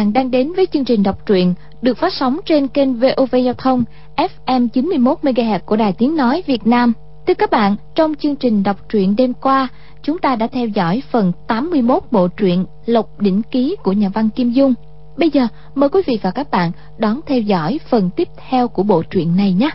Các bạn đang đến với chương trình đọc truyện được phát sóng trên kênh VOV Giao thông FM 91 MHz của Đài Tiếng nói Việt Nam. Thưa các bạn, trong chương trình đọc truyện đêm qua, chúng ta đã theo dõi phần 81 bộ truyện Lộc đỉnh ký của nhà văn Kim Dung. Bây giờ, mời quý vị và các bạn đón theo dõi phần tiếp theo của bộ truyện này nhé.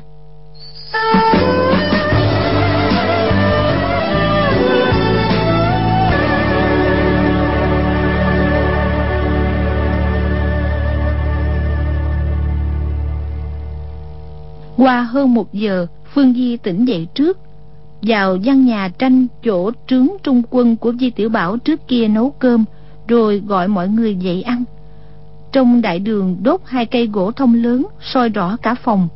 Qua hơn một giờ, Phương Di tỉnh dậy trước. Vào gian nhà tranh chỗ trướng trung quân của Di Tiểu Bảo trước kia nấu cơm, rồi gọi mọi người dậy ăn. Trong đại đường đốt hai cây gỗ thông lớn, soi rõ cả phòng.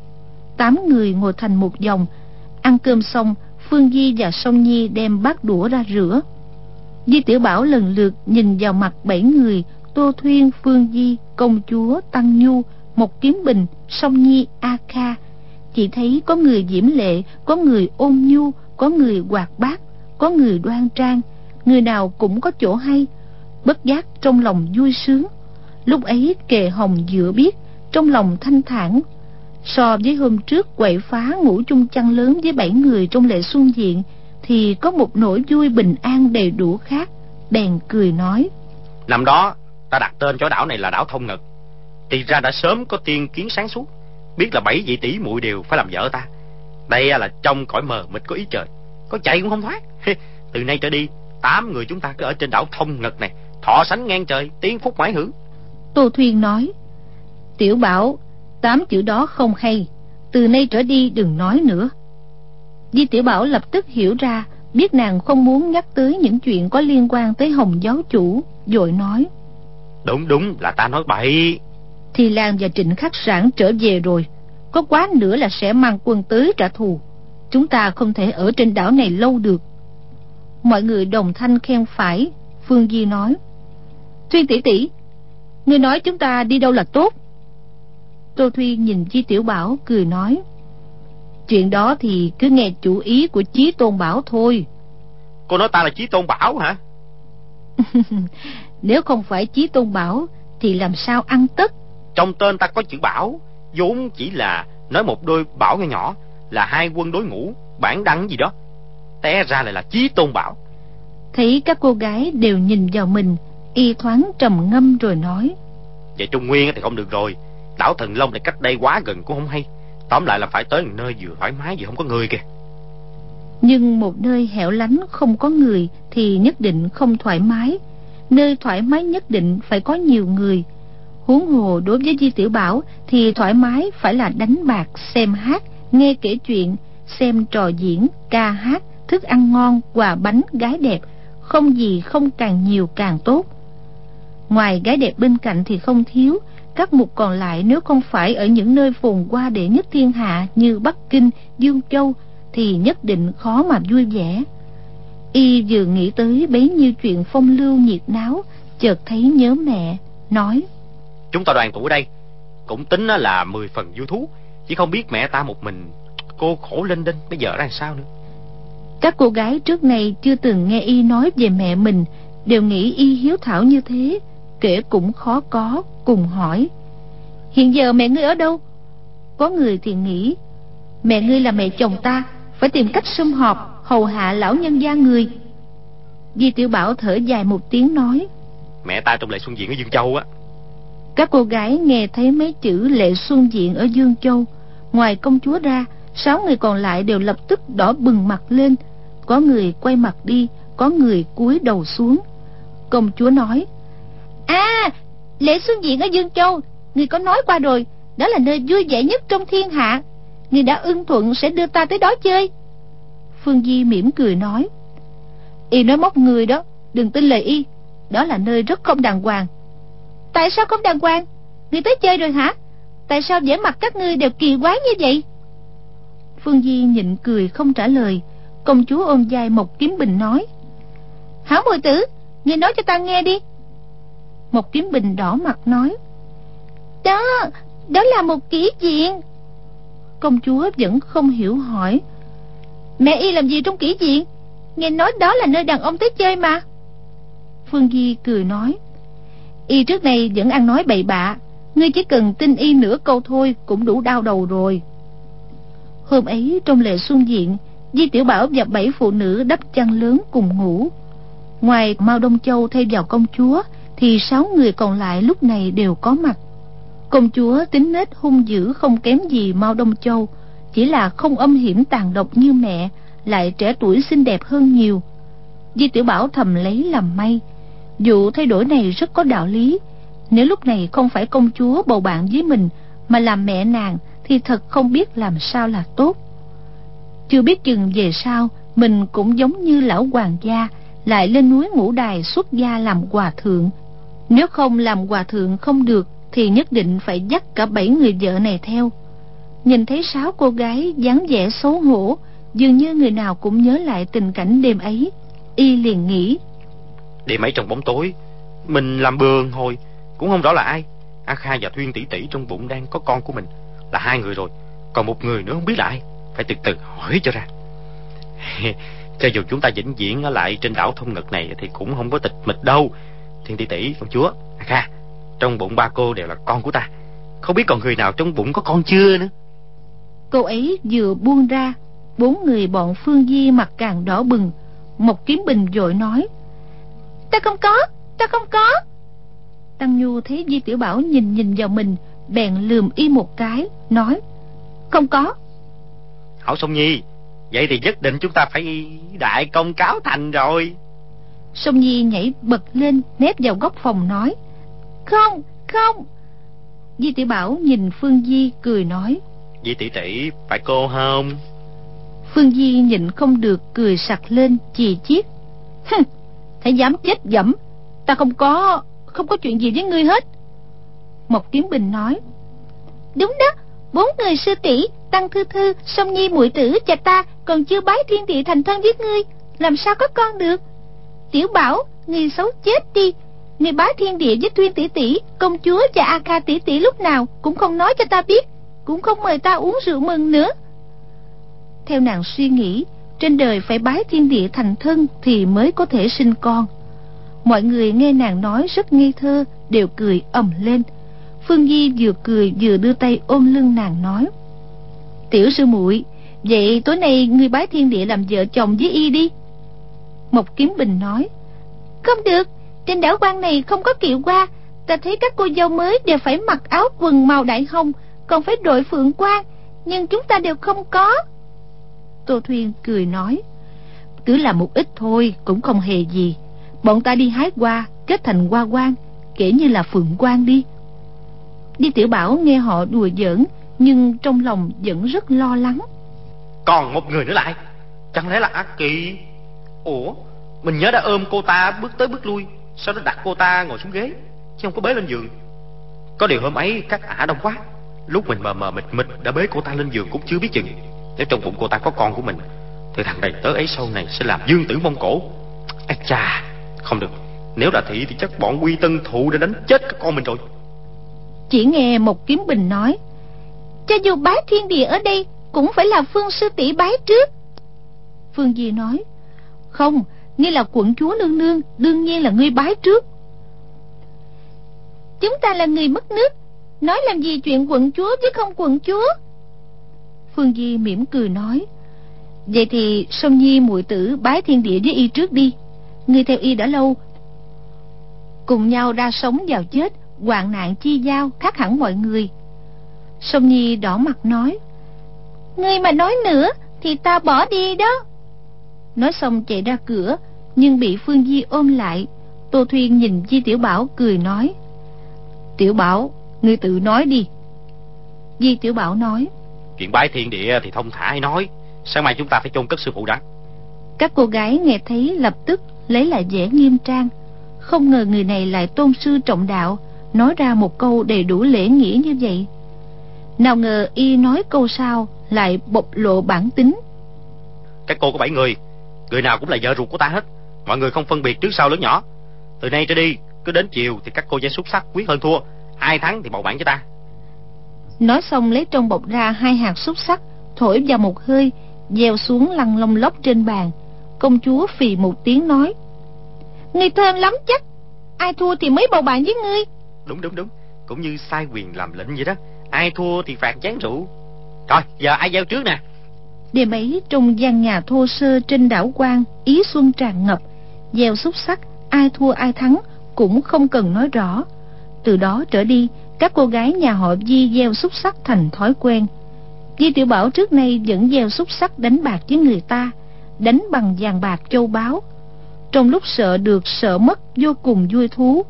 Tám người ngồi thành một dòng. Ăn cơm xong, Phương Di và Song Nhi đem bát đũa ra rửa. Di Tiểu Bảo lần lượt nhìn vào mặt bảy người, Tô Thuyên, Phương Di, Công Chúa, Tăng Nhu, Một Kiếm Bình, Song Nhi, A Kha, chỉ thấy có người diễm lệ, có người ôn nhu, có người hoạt bát, có người đoan trang. Người nào cũng có chỗ hay, bất giác trong lòng vui sướng. Lúc ấy kề hồng dựa biết, trong lòng thanh thản. So với hôm trước quậy phá ngủ chung chăn lớn với bảy người trong lệ xuân diện, thì có một nỗi vui bình an đầy đủ khác, bèn cười nói. Năm đó, ta đặt tên cho đảo này là đảo thông ngực thì ra đã sớm có tiên kiến sáng suốt biết là bảy vị tỷ muội đều phải làm vợ ta. Đây là trong cõi mờ mịt có ý trời. Có chạy cũng không thoát. Từ nay trở đi tám người chúng ta cứ ở trên đảo thông ngực này thọ sánh ngang trời tiên phúc mãi hưởng. Tô thuyên nói tiểu bảo tám chữ đó không hay. Từ nay trở đi đừng nói nữa. Di tiểu bảo lập tức hiểu ra biết nàng không muốn nhắc tới những chuyện có liên quan tới hồng giáo chủ vội nói đúng đúng là ta nói bậy. Thì Lan và Trịnh Khắc Sản trở về rồi Có quá nữa là sẽ mang quân tới trả thù. Chúng ta không thể ở trên đảo này lâu được. Mọi người đồng thanh khen phải Phương Di nói. Thuyên tỷ tỷ Ngươi nói chúng ta đi đâu là tốt? Tô Thuyên nhìn Chi Tiểu Bảo cười nói. Chuyện đó thì cứ nghe chủ ý của Chí Tôn Bảo thôi. Cô nói ta là Chí Tôn Bảo hả? Nếu không phải Chí Tôn Bảo Thì làm sao ăn tất? Trong tên ta có chữ bảo vốn chỉ là nói một đôi bảo nhỏ nhỏ là hai quân đối ngũ bản đăng gì đó. Té ra lại là chí tôn bảo. Thấy các cô gái đều nhìn vào mình y thoáng trầm ngâm rồi nói. Về trung nguyên thì không được rồi. Đảo thần long này cách đây quá gần cũng không hay. Tóm lại là phải tới một nơi vừa thoải mái vừa không có người kìa. Nhưng một nơi hẻo lánh không có người thì nhất định không thoải mái. Nơi thoải mái nhất định phải có nhiều người huống hồ đối với di tiểu bảo thì thoải mái phải là đánh bạc, xem hát, nghe kể chuyện, xem trò diễn, ca hát, thức ăn ngon, quà bánh, gái đẹp. Không gì không càng nhiều càng tốt. Ngoài gái đẹp bên cạnh thì không thiếu, các mục còn lại nếu không phải ở những nơi phồn hoa đệ nhất thiên hạ như bắc kinh, dương châu thì nhất định khó mà vui vẻ. Y vừa nghĩ tới bấy nhiêu chuyện phong lưu nhiệt náo, chợt thấy nhớ mẹ, nói Chúng ta đoàn tụ ở đây. Cũng tính là mười phần vui thú. Chỉ không biết mẹ ta một mình Cô khổ linh đinh bây giờ ra sao nữa. Các cô gái trước này chưa từng nghe y nói về mẹ mình Đều nghĩ y hiếu thảo như thế Kể cũng khó có Cùng hỏi. Hiện giờ mẹ ngươi ở đâu? Có người thì nghĩ Mẹ ngươi là mẹ chồng ta Phải tìm cách sum họp Hầu hạ lão nhân gia người. Di Tiểu Bảo thở dài một tiếng nói Mẹ ta trong lệ xuân diện ở Dương Châu á các cô gái nghe thấy mấy chữ lệ xuân diện ở Dương Châu Ngoài công chúa ra Sáu người còn lại đều lập tức đỏ bừng mặt lên. Có người quay mặt đi Có người cúi đầu xuống. Công chúa nói À lệ xuân diện ở Dương Châu Người có nói qua rồi Đó là nơi vui vẻ nhất trong thiên hạ. Người đã ưng thuận sẽ đưa ta tới đó chơi. Phương Di mỉm cười nói Y nói móc người đó Đừng tin lời Y Đó là nơi rất không đàng hoàng Tại sao không đàng hoàng? Người tới chơi rồi hả? Tại sao vẻ mặt các ngươi đều kỳ quái như vậy? Phương Di nhịn cười không trả lời. Công chúa ôm dài một kiếm bình nói, Hảo mùi tử, Ngươi nói cho ta nghe đi. Một kiếm bình đỏ mặt nói, Đó Đó là một kỹ diện. Công chúa vẫn không hiểu hỏi, Mẹ y làm gì trong kỹ diện? Nghe nói đó là nơi đàn ông tới chơi mà. Phương Di cười nói Y trước nay vẫn ăn nói bậy bạ. Ngươi chỉ cần tin y nửa câu thôi Cũng đủ đau đầu rồi. Hôm ấy, trong lệ xuân diện, Di Tiểu Bảo và bảy phụ nữ đắp chăn lớn cùng ngủ. Ngoài Mao Đông Châu thay vào công chúa, Thì sáu người còn lại lúc này đều có mặt. Công chúa tính nết hung dữ không kém gì Mao Đông Châu, Chỉ là không âm hiểm tàn độc như mẹ, Lại trẻ tuổi xinh đẹp hơn nhiều. Di Tiểu Bảo thầm lấy làm may Vụ thay đổi này rất có đạo lý, Nếu lúc này không phải công chúa bầu bạn với mình Mà làm mẹ nàng, Thì thật không biết làm sao là tốt. Chưa biết chừng về sau, Mình cũng giống như lão hoàng gia, Lại lên núi ngũ đài xuất gia làm hòa thượng. Nếu không làm hòa thượng không được, Thì nhất định phải dắt cả bảy người vợ này theo. Nhìn thấy sáu cô gái dáng vẻ xấu hổ, Dường như người nào cũng nhớ lại tình cảnh đêm ấy, Y liền nghĩ Đêm ấy trong bóng tối. Mình làm bường hồi, Cũng không rõ là ai. A Kha và Thuyên tỷ tỷ trong bụng đang có con của mình. Là hai người rồi, Còn một người nữa không biết là ai. Phải từ từ hỏi cho ra. Cho dù chúng ta vĩnh viễn ở lại trên đảo thông ngực này Thì cũng không có tịch mịch đâu. Thiên tỷ tỷ công chúa, A Kha, Trong bụng ba cô đều là con của ta. Không biết còn người nào trong bụng có con chưa nữa? Cô ấy vừa buông ra, Bốn người bọn Phương Di mặt càng đỏ bừng. Một kiếm bình dội nói Ta không có Ta không có. Tăng Nhu thấy Di Tiểu Bảo nhìn nhìn vào mình Bèn lườm y một cái Nói Không có. Hảo Sông Nhi Vậy thì nhất định chúng ta phải đại công cáo thành rồi. Sông Nhi nhảy bật lên Nép vào góc phòng nói Không không. Di Tiểu Bảo nhìn Phương Di cười nói Di tỷ tỷ phải cô không? Phương Di nhịn không được cười sặc lên chì chiết Hãy dám chết dẫm. Ta không có Không có chuyện gì với ngươi hết. Mộc Kiếm Bình nói Đúng đó Bốn người sư tỷ Tăng Thư Thư Song Nhi muội tử và ta Còn chưa bái thiên địa thành thân với ngươi. Làm sao có con được? Tiểu Bảo Ngươi xấu chết đi. Ngươi bái thiên địa với Thuyên tỷ tỷ Công chúa và A Kha tỷ tỷ lúc nào Cũng không nói cho ta biết Cũng không mời ta uống rượu mừng nữa. Theo nàng suy nghĩ trên đời phải bái thiên địa thành thân thì mới có thể sinh con. Mọi người nghe nàng nói rất ngây thơ, đều cười ầm lên. Phương di vừa cười vừa đưa tay ôm lưng nàng nói, tiểu sư muội, vậy tối nay ngươi bái thiên địa làm vợ chồng với y đi. Mộc kiếm bình nói, không được, trên đảo quan này không có kiệu qua ta thấy các cô dâu mới đều phải mặc áo quần màu đại hồng, còn phải đội phượng quan, nhưng chúng ta đều không có. Tô Thuyên cười nói, Cứ là một ít thôi, cũng không hề gì. Bọn ta đi hái hoa, Kết thành hoa quan Kể như là phượng quan đi. Đi tiểu bảo nghe họ đùa giỡn, Nhưng trong lòng vẫn rất lo lắng. Còn một người nữa lại Chẳng lẽ là ác kỳ Ủa, Mình nhớ đã ôm cô ta bước tới bước lui, Sau đó đặt cô ta ngồi xuống ghế, Chứ không có bế lên giường. Có điều hôm ấy các ả đông quá, Lúc mình mờ mờ mịt mịt đã bế cô ta lên giường cũng chưa biết chừng nếu trong bụng cô ta có con của mình, Thì thằng đầy tớ ấy sau này sẽ làm dương tử mông cổ. Ây cha Không được. Nếu là thị thì chắc bọn quy tân thụ đã đánh chết các con mình rồi. Chỉ nghe một kiếm bình nói, Cho dù bái thiên địa ở đây Cũng phải là phương sư tỷ bái trước. Phương Di nói, Không, Ngươi là quận chúa nương nương, Đương nhiên là ngươi bái trước. Chúng ta là người mất nước, Nói làm gì chuyện quận chúa chứ không quận chúa? Phương Di mỉm cười nói, Vậy thì Sông Nhi muội tử bái thiên địa với y trước đi. Ngươi theo y đã lâu, Cùng nhau ra sống vào chết, hoạn nạn chi giao, khác hẳn mọi người. Sông Nhi đỏ mặt nói, Ngươi mà nói nữa Thì ta bỏ đi đó. Nói xong chạy ra cửa, Nhưng bị Phương Di ôm lại, Tô Thuyên nhìn Di Tiểu Bảo cười nói, Tiểu Bảo, Ngươi tự nói đi. Di Tiểu Bảo nói Chuyện bái thiên địa thì thông thả hay nói. Sáng mai chúng ta phải chôn cất sư phụ đã. Các cô gái nghe thấy lập tức Lấy lại vẻ nghiêm trang. Không ngờ người này lại tôn sư trọng đạo Nói ra một câu đầy đủ lễ nghĩa như vậy. Nào ngờ y nói câu sau Lại bộc lộ bản tính. Các cô có bảy người Người nào cũng là vợ ruột của ta hết. Mọi người không phân biệt trước sau lớn nhỏ. Từ nay trở đi Cứ đến chiều thì các cô sẽ xuất sắc quyết hơn thua. Ai thắng thì bầu bạn cho ta Nói xong lấy trong bọc ra hai hạt xúc sắc Thổi vào một hơi Gieo xuống lăn lông lóc trên bàn. Công chúa phì một tiếng nói Người thơm lắm chắc Ai thua thì mới bầu bạn với ngươi. Đúng đúng đúng Cũng như sai quyền làm lệnh vậy đó. Ai thua thì phạt chén rượu. Rồi giờ ai gieo trước nè? Đêm ấy trong gian nhà thô sơ trên đảo quan Ý xuân tràn ngập. Gieo xúc sắc Ai thua ai thắng Cũng không cần nói rõ. Từ đó trở đi các cô gái nhà họ Di gieo xúc sắc thành thói quen. Di Tiểu Bảo trước nay vẫn gieo xúc sắc đánh bạc với người ta, Đánh bằng vàng bạc châu báu. Trong lúc sợ được sợ mất vô cùng vui thú.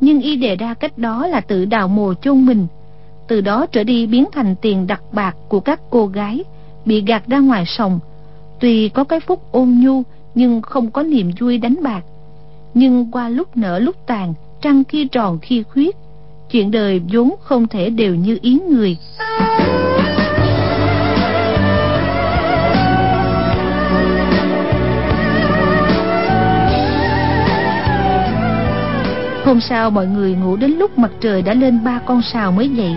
Nhưng y đề ra cách đó là tự đào mồ chôn mình. Từ đó trở đi biến thành tiền đặt bạc của các cô gái, Bị gạt ra ngoài sòng. Tuy có cái phúc ôn nhu, Nhưng không có niềm vui đánh bạc. Nhưng qua lúc nở lúc tàn, Trăng khi tròn khi khuyết Chuyện đời vốn không thể đều như ý người. Hôm sau mọi người ngủ đến lúc mặt trời đã lên ba con sào mới dậy.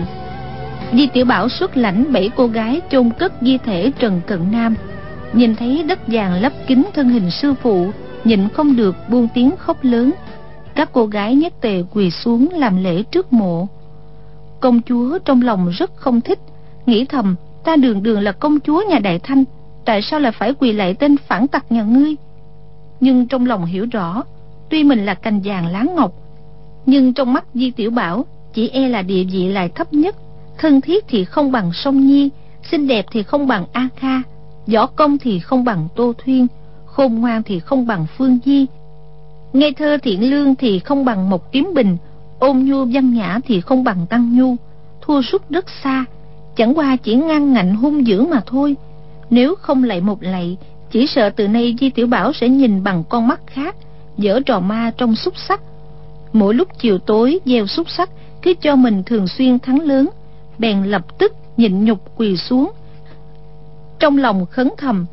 Di Tiểu Bảo xuất lãnh bảy cô gái chôn cất di thể Trần Cận Nam. Nhìn thấy đất vàng lấp kín thân hình sư phụ, Nhịn không được buông tiếng khóc lớn. Các cô gái nhất tề quỳ xuống làm lễ trước mộ. Công chúa trong lòng rất không thích, Nghĩ thầm, ta đường đường là công chúa nhà Đại Thanh, Tại sao lại phải quỳ lại tên phản tặc nhà ngươi? Nhưng trong lòng hiểu rõ, Tuy mình là cành vàng lá ngọc, nhưng trong mắt Di Tiểu Bảo Chỉ e là địa vị lại thấp nhất, Thân thiết thì không bằng sông Nhi, Xinh đẹp thì không bằng A Kha, Võ công thì không bằng Tô Thuyên, Khôn ngoan thì không bằng Phương Di Ngây thơ thiện lương thì không bằng Mộc Kiếm Bình, Ôn nhu văn nhã thì không bằng Tăng Nhu. Thua suốt rất xa, Chẳng qua chỉ ngăn ngạnh hung dữ mà thôi. Nếu không lạy một lạy, Chỉ sợ từ nay Di Tiểu Bảo sẽ nhìn bằng con mắt khác, Dở trò ma trong xúc sắc. Mỗi lúc chiều tối gieo xúc sắc, cứ cho mình thường xuyên thắng lớn, bèn lập tức nhịn nhục quỳ xuống. Trong lòng khấn thầm,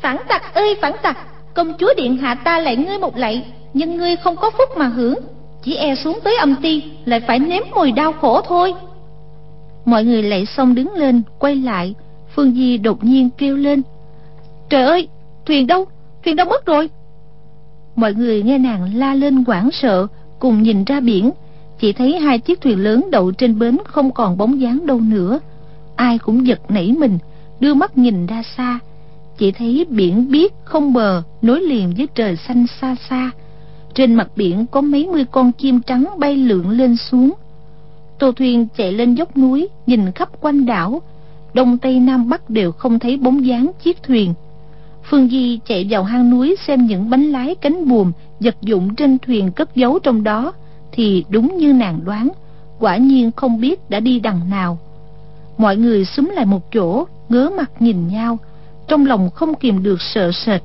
phản tặc ơi, phản tặc! Công chúa điện hạ ta lại ngươi một lạy, nhưng ngươi không có phúc mà hưởng. Chỉ e xuống tới âm ti, lại phải nếm mùi đau khổ thôi. Mọi người lạy xong đứng lên, quay lại. Phương di đột nhiên kêu lên. Trời ơi, thuyền đâu? Thuyền đâu mất rồi. Mọi người nghe nàng la lên hoảng sợ, cùng nhìn ra biển. Chỉ thấy hai chiếc thuyền lớn đậu trên bến không còn bóng dáng đâu nữa. Ai cũng giật nảy mình, đưa mắt nhìn ra xa chỉ thấy biển biếc không bờ, nối liền với trời xanh xa xa. Trên mặt biển có mấy mươi con chim trắng bay lượn lên xuống. Tô thuyền chạy lên dốc núi, nhìn khắp quanh đảo. Đông tây nam bắc đều không thấy bóng dáng chiếc thuyền. Phương Di chạy vào hang núi xem những bánh lái cánh buồm vật dụng trên thuyền cất giấu trong đó, thì đúng như nàng đoán, quả nhiên không biết đã đi đằng nào. Mọi người xúm lại một chỗ, ngớ mặt nhìn nhau trong lòng không kìm được sợ sệt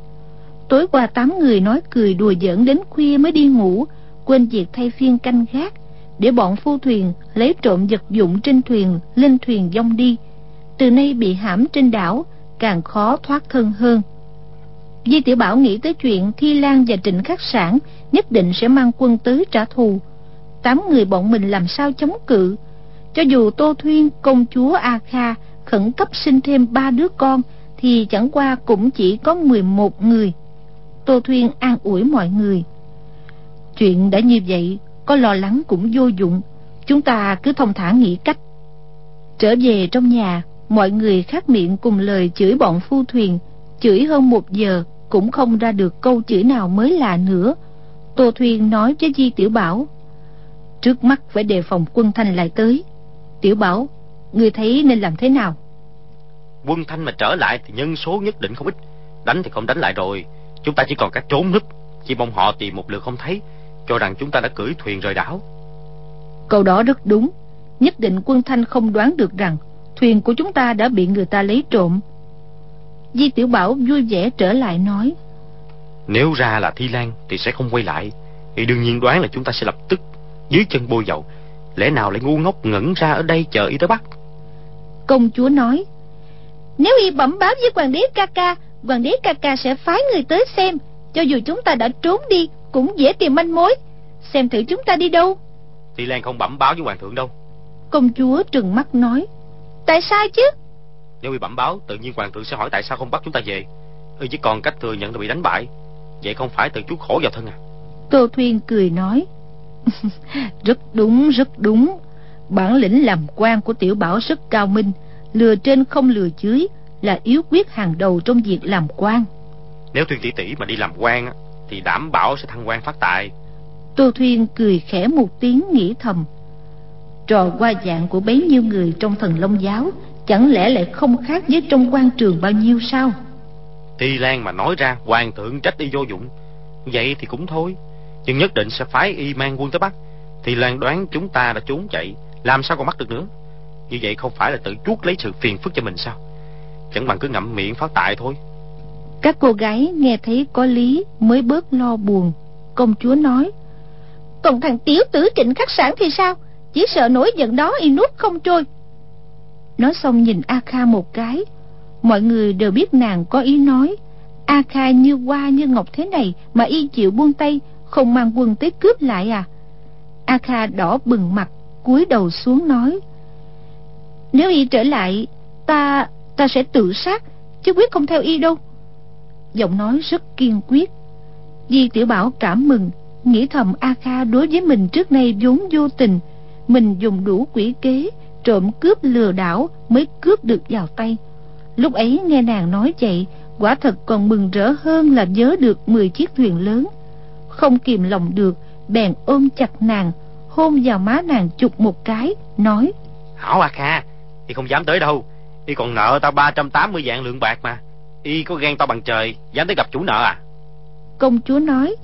tối qua tám người nói cười đùa giỡn đến khuya mới đi ngủ quên việc thay phiên canh gác để bọn phu thuyền lấy trộm vật dụng trên thuyền lên thuyền dông đi từ nay bị hãm trên đảo càng khó thoát thân hơn Di Tiểu Bảo nghĩ tới chuyện Thi Lan và Trịnh Khắc Sản nhất định sẽ mang quân tới trả thù. Tám người bọn mình làm sao chống cự? Cho dù Tô Thuyên, công chúa A Kha khẩn cấp sinh thêm ba đứa con thì chẳng qua cũng chỉ có 11 người. Tô Thuyên an ủi mọi người. Chuyện đã như vậy, có lo lắng cũng vô dụng. Chúng ta cứ thông thả nghĩ cách. Trở về trong nhà, mọi người khác miệng cùng lời chửi bọn phu thuyền chửi hơn một giờ cũng không ra được câu chửi nào mới lạ nữa tô thuyên nói với di tiểu bảo trước mắt phải đề phòng quân thanh lại tới tiểu bảo ngươi thấy nên làm thế nào quân thanh mà trở lại thì nhân số nhất định không ít. Đánh thì không đánh lại rồi. Chúng ta chỉ còn cách trốn núp. Chỉ mong họ tìm một lượt không thấy cho rằng chúng ta đã cưỡi thuyền rời đảo. Câu đó rất đúng. Nhất định quân thanh không đoán được rằng thuyền của chúng ta đã bị người ta lấy trộm. Di Tiểu Bảo vui vẻ trở lại nói Nếu ra là Thi Lan Thì sẽ không quay lại. Thì đương nhiên đoán là chúng ta sẽ lập tức Dưới chân bôi dầu. Lẽ nào lại ngu ngốc ngẩn ra ở đây chờ y tới bắt? Công chúa nói Nếu y bẩm báo với hoàng đế ca ca Hoàng đế ca ca sẽ phái người tới xem Cho dù chúng ta đã trốn đi Cũng dễ tìm manh mối. Xem thử chúng ta đi đâu. Thi Lan không bẩm báo với hoàng thượng đâu. Công chúa trừng mắt nói. Tại sao chứ? Nếu bị bẩm báo Tự nhiên hoàng thượng sẽ hỏi tại sao không bắt chúng ta về. Y chỉ còn cách thừa nhận là bị đánh bại. Vậy không phải tự chuốc khổ vào thân à? Tô Thuyên cười nói. Rất đúng rất đúng. Bản lĩnh làm quan của tiểu bảo rất cao minh lừa trên không lừa dưới là yếu quyết hàng đầu trong việc làm quan. Nếu thuyền tỷ tỷ mà đi làm quan thì đảm bảo sẽ thăng quan phát tài. Tô thuyên cười khẽ một tiếng nghĩ thầm. Trò qua dạng của bấy nhiêu người trong thần long giáo chẳng lẽ lại không khác với trong quan trường bao nhiêu sao? Thi Lan mà nói ra hoàng thượng trách y vô dụng. Vậy thì cũng thôi nhưng nhất định sẽ phái y mang quân tới bắt thì Lan đoán chúng ta đã trốn chạy làm sao còn bắt được nữa như vậy không phải là tự chuốt lấy sự phiền phức cho mình sao? Chẳng bằng cứ ngậm miệng phát tại thôi. Các cô gái nghe thấy có lý mới bớt lo buồn. Công chúa nói còn thằng tiểu tử trịnh khắc sản thì sao? Chỉ sợ nổi giận đó y nuốt không trôi. Nói xong nhìn a kha một cái. Mọi người đều biết nàng có ý nói. A kha như hoa như ngọc thế này mà y chịu buông tay không mang quân tới cướp lại à? A kha đỏ bừng mặt cúi đầu xuống nói nếu y trở lại, ta ta sẽ tự sát, chứ quyết không theo y đâu. Giọng nói rất kiên quyết. Di tiểu bảo cảm mừng, nghĩ thầm a kha đối với mình trước nay vốn vô tình. Mình dùng đủ quỷ kế, trộm cướp lừa đảo mới cướp được vào tay. Lúc ấy nghe nàng nói vậy, quả thật còn mừng rỡ hơn là nhớ được 10 chiếc thuyền lớn. Không kìm lòng được, bèn ôm chặt nàng, hôn vào má nàng chụp một cái, nói, hảo a kha y không dám tới đâu. Y còn nợ tao 380 vạn lượng bạc mà. Y có gan to bằng trời, dám tới gặp chủ nợ à? Công chúa nói,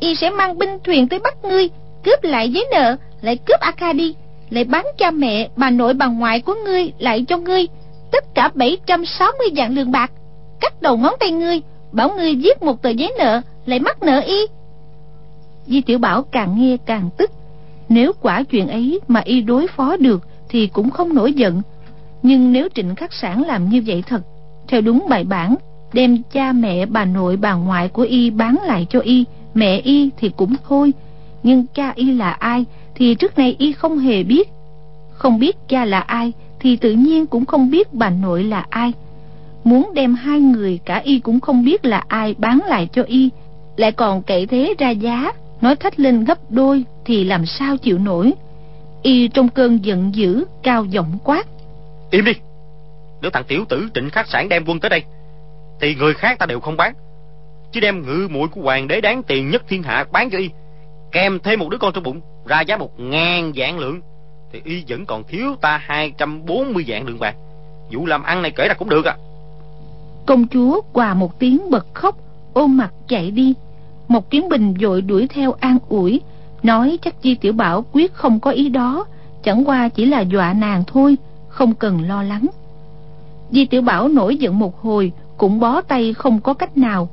y sẽ mang binh thuyền tới bắt ngươi, cướp lại giấy nợ, lại cướp a đi, lại bán cha mẹ, bà nội bà ngoại của ngươi lại cho ngươi, tất cả 760 vạn lượng bạc, cắt đầu ngón tay ngươi, bảo ngươi viết một tờ giấy nợ, lại mắc nợ y. Di tiểu bảo càng nghe càng tức. Nếu quả chuyện ấy mà y đối phó được thì cũng không nổi giận nhưng nếu trịnh khắc sản làm như vậy thật, theo đúng bài bản, đem cha mẹ, bà nội, bà ngoại của y bán lại cho y, mẹ y thì cũng thôi. Nhưng cha y là ai thì trước nay y không hề biết. Không biết cha là ai thì tự nhiên cũng không biết bà nội là ai. Muốn đem hai người cả y cũng không biết là ai bán lại cho y, lại còn cậy thế ra giá, nói thách lên gấp đôi thì làm sao chịu nổi. Y trong cơn giận dữ, cao giọng quát im đi. Nếu thằng tiểu tử trịnh khắc sản đem quân tới đây, thì người khác ta đều không bán. Chứ đem ngự muội của hoàng đế đáng tiền nhất thiên hạ bán cho y, kèm thêm một đứa con trong bụng, ra giá một ngàn vạn lượng, thì y vẫn còn thiếu ta hai trăm bốn mươi vạn lượng bạc vụ làm ăn này kể ra cũng được à. Công chúa quà một tiếng bật khóc ôm mặt chạy đi. Một kiến bình vội đuổi theo an ủi, nói chắc di tiểu bảo quyết không có ý đó, chẳng qua chỉ là dọa nàng thôi không cần lo lắng. Di tiểu bảo nổi giận một hồi, cũng bó tay không có cách nào.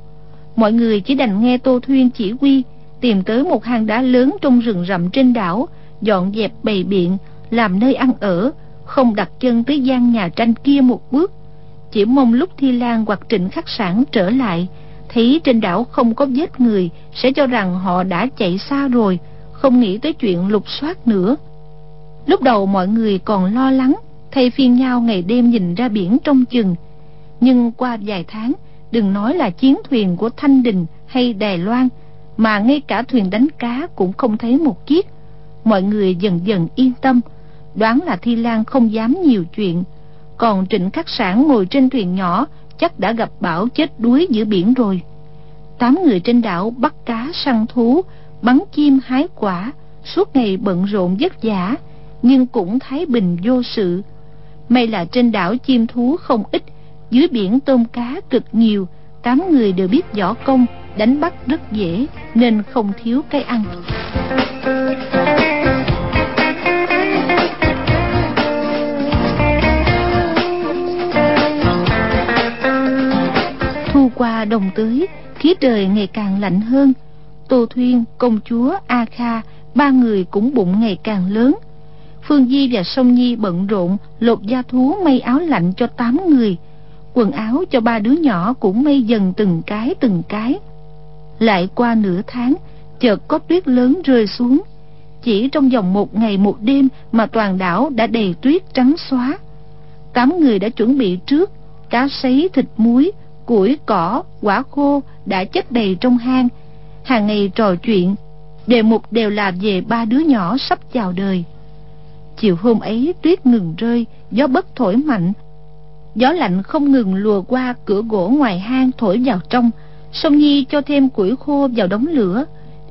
Mọi người chỉ đành nghe tô thuyên chỉ huy, tìm tới một hang đá lớn trong rừng rậm trên đảo, dọn dẹp bày biện, làm nơi ăn ở, không đặt chân tới gian nhà tranh kia một bước. Chỉ mong lúc thi lan hoặc trịnh khắc sản trở lại, thấy trên đảo không có vết người, sẽ cho rằng họ đã chạy xa rồi, không nghĩ tới chuyện lục soát nữa. Lúc đầu mọi người còn lo lắng thay phiên nhau ngày đêm nhìn ra biển trong chừng. Nhưng qua vài tháng, đừng nói là chiến thuyền của thanh đình hay đài loan, mà ngay cả thuyền đánh cá cũng không thấy một chiếc mọi người dần dần yên tâm, đoán là thi lan không dám nhiều chuyện. Còn trịnh khắc sản ngồi trên thuyền nhỏ, chắc đã gặp bão chết đuối giữa biển rồi. Tám người trên đảo bắt cá săn thú, bắn chim hái quả, suốt ngày bận rộn vất vả, nhưng cũng thái bình vô sự may là trên đảo chim thú không ít, dưới biển tôm cá cực nhiều, tám người đều biết võ công, đánh bắt rất dễ, nên không thiếu cái ăn. Thu qua đồng tưới khí trời ngày càng lạnh hơn. Tô thuyên, công chúa a kha, ba người cũng bụng ngày càng lớn phương di và sông nhi bận rộn, lột da thú, may áo lạnh cho tám người. Quần áo cho ba đứa nhỏ cũng may dần từng cái từng cái. Lại qua nửa tháng, chợt có tuyết lớn rơi xuống. Chỉ trong vòng một ngày một đêm mà toàn đảo đã đầy tuyết trắng xóa. Tám người đã chuẩn bị trước, cá sấy, thịt muối, củi, cỏ, quả khô đã chất đầy trong hang. Hàng ngày trò chuyện, đề mục đều là về ba đứa nhỏ sắp chào đời chiều hôm ấy tuyết ngừng rơi, gió bất thổi mạnh. Gió lạnh không ngừng lùa qua cửa gỗ ngoài hang thổi vào trong sông nhi cho thêm củi khô vào đống lửa.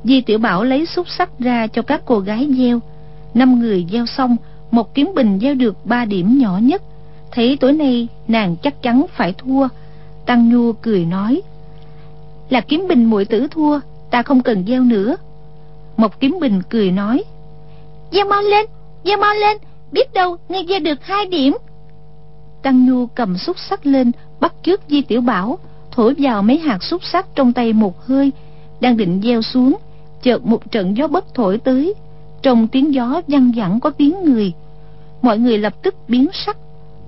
Di tiểu bảo lấy xúc sắc ra cho các cô gái gieo. Năm người gieo xong, một kiếm bình gieo được ba điểm nhỏ nhất. Thấy tối nay, nàng chắc chắn phải thua. Tăng nhu cười nói, là kiếm bình muội tử thua, ta không cần gieo nữa. Một kiếm bình cười nói, gieo mau lên gieo mau lên, biết đâu ngươi gieo được hai điểm. Tăng nhu cầm xúc sắc lên, bắt trước di tiểu bảo, thổi vào mấy hạt xúc sắc trong tay một hơi, đang định gieo xuống, chợt một trận gió bất thổi tới. Trong tiếng gió văng vẳng có tiếng người. Mọi người lập tức biến sắc.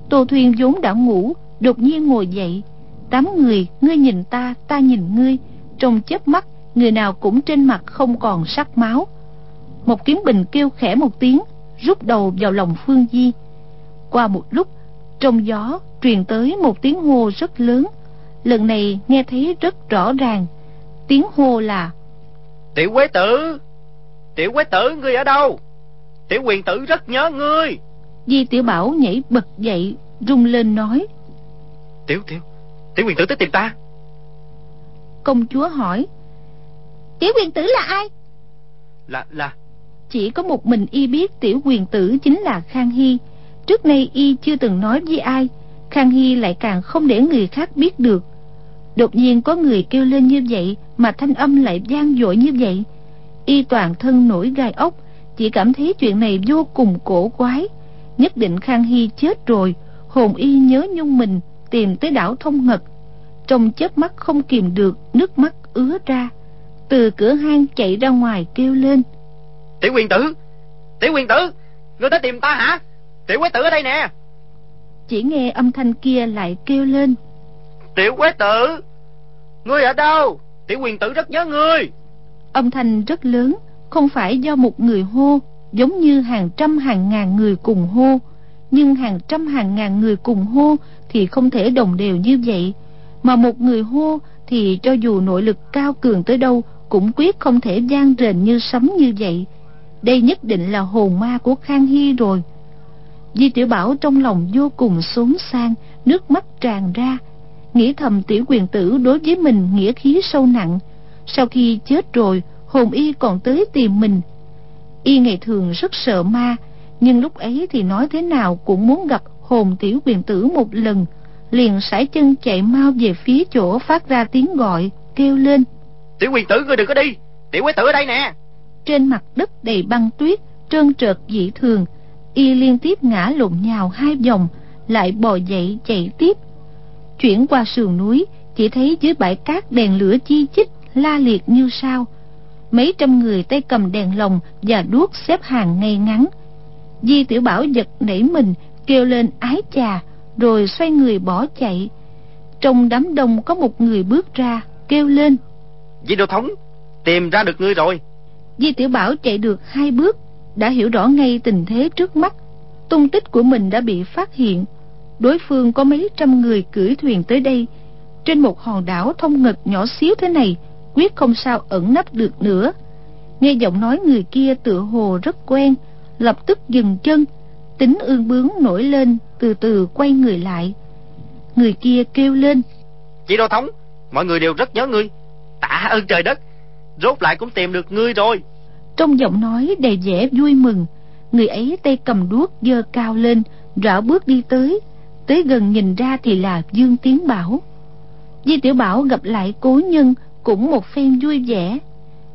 Tô thuyền vốn đã ngủ, đột nhiên ngồi dậy. Tám người, ngươi nhìn ta ta nhìn ngươi. Trong chớp mắt, người nào cũng trên mặt không còn sắc máu. Một kiếm bình kêu khẽ một tiếng rút đầu vào lòng phương di. Qua một lúc trong gió truyền tới một tiếng hô rất lớn. Lần này nghe thấy rất rõ ràng. Tiếng hô là tiểu quế tử! Tiểu quế tử ngươi ở đâu? Tiểu quyền tử rất nhớ ngươi. Di tiểu bảo nhảy bật dậy rung lên nói tiểu tiểu tiểu quyền tử tới tìm ta. Công chúa hỏi tiểu quyền tử là ai? Là là chỉ có một mình y biết tiểu quyền tử chính là khang hy. Trước nay y chưa từng nói với ai, khang hy lại càng không để người khác biết được. Đột nhiên có người kêu lên như vậy mà thanh âm lại vang dội như vậy. Y toàn thân nổi gai ốc, chỉ cảm thấy chuyện này vô cùng cổ quái. Nhất định khang hy chết rồi, hồn y nhớ nhung mình, tìm tới đảo thông ngật. Trong chớp mắt không kìm được, nước mắt ứa ra. Từ cửa hang chạy ra ngoài kêu lên tiểu quyền tử. Tiểu quyền tử ngươi tới tìm ta hả? Tiểu quế tử ở đây nè. Chỉ nghe âm thanh kia lại kêu lên. Tiểu quế tử ngươi ở đâu? Tiểu quyền tử rất nhớ ngươi. Âm thanh rất lớn không phải do một người hô giống như hàng trăm hàng ngàn người cùng hô. Nhưng hàng trăm hàng ngàn người cùng hô thì không thể đồng đều như vậy. Mà một người hô thì cho dù nội lực cao cường tới đâu cũng quyết không thể gian rền như sấm như vậy đây nhất định là hồn ma của khang hy rồi. Di tiểu bảo trong lòng vô cùng xốn sang, nước mắt tràn ra. Nghĩ thầm tiểu quyền tử đối với mình nghĩa khí sâu nặng. Sau khi chết rồi, hồn y còn tới tìm mình. Y ngày thường rất sợ ma, nhưng lúc ấy thì nói thế nào cũng muốn gặp hồn tiểu quyền tử một lần. Liền sải chân chạy mau về phía chỗ phát ra tiếng gọi, kêu lên. Tiểu quyền tử ngươi đừng có đi. Tiểu quế tử ở đây nè trên mặt đất đầy băng tuyết, trơn trượt dị thường. Y liên tiếp ngã lộn nhào hai vòng, lại bò dậy chạy tiếp. Chuyển qua sườn núi, chỉ thấy dưới bãi cát đèn lửa chi chít, la liệt như sao. Mấy trăm người tay cầm đèn lồng và đuốc xếp hàng ngay ngắn. Di tiểu bảo giật nảy mình, kêu lên ái chà, rồi xoay người bỏ chạy. Trong đám đông có một người bước ra, kêu lên di đô thống, tìm ra được ngươi rồi di tiểu bảo chạy được hai bước, đã hiểu rõ ngay tình thế trước mắt. Tung tích của mình đã bị phát hiện. Đối phương có mấy trăm người cưỡi thuyền tới đây. Trên một hòn đảo thông ngực nhỏ xíu thế này, quyết không sao ẩn nấp được nữa. Nghe giọng nói người kia tựa hồ rất quen, lập tức dừng chân. Tính ương bướng nổi lên, từ từ quay người lại. Người kia kêu lên. Chị đô thống, mọi người đều rất nhớ ngươi. Tạ ơn trời đất rốt lại cũng tìm được ngươi rồi. Trong giọng nói đầy vẻ vui mừng, người ấy tay cầm đuốc giơ cao lên, rảo bước đi tới. Tới gần nhìn ra thì là dương tiến bảo. Di tiểu bảo gặp lại cố nhân cũng một phen vui vẻ.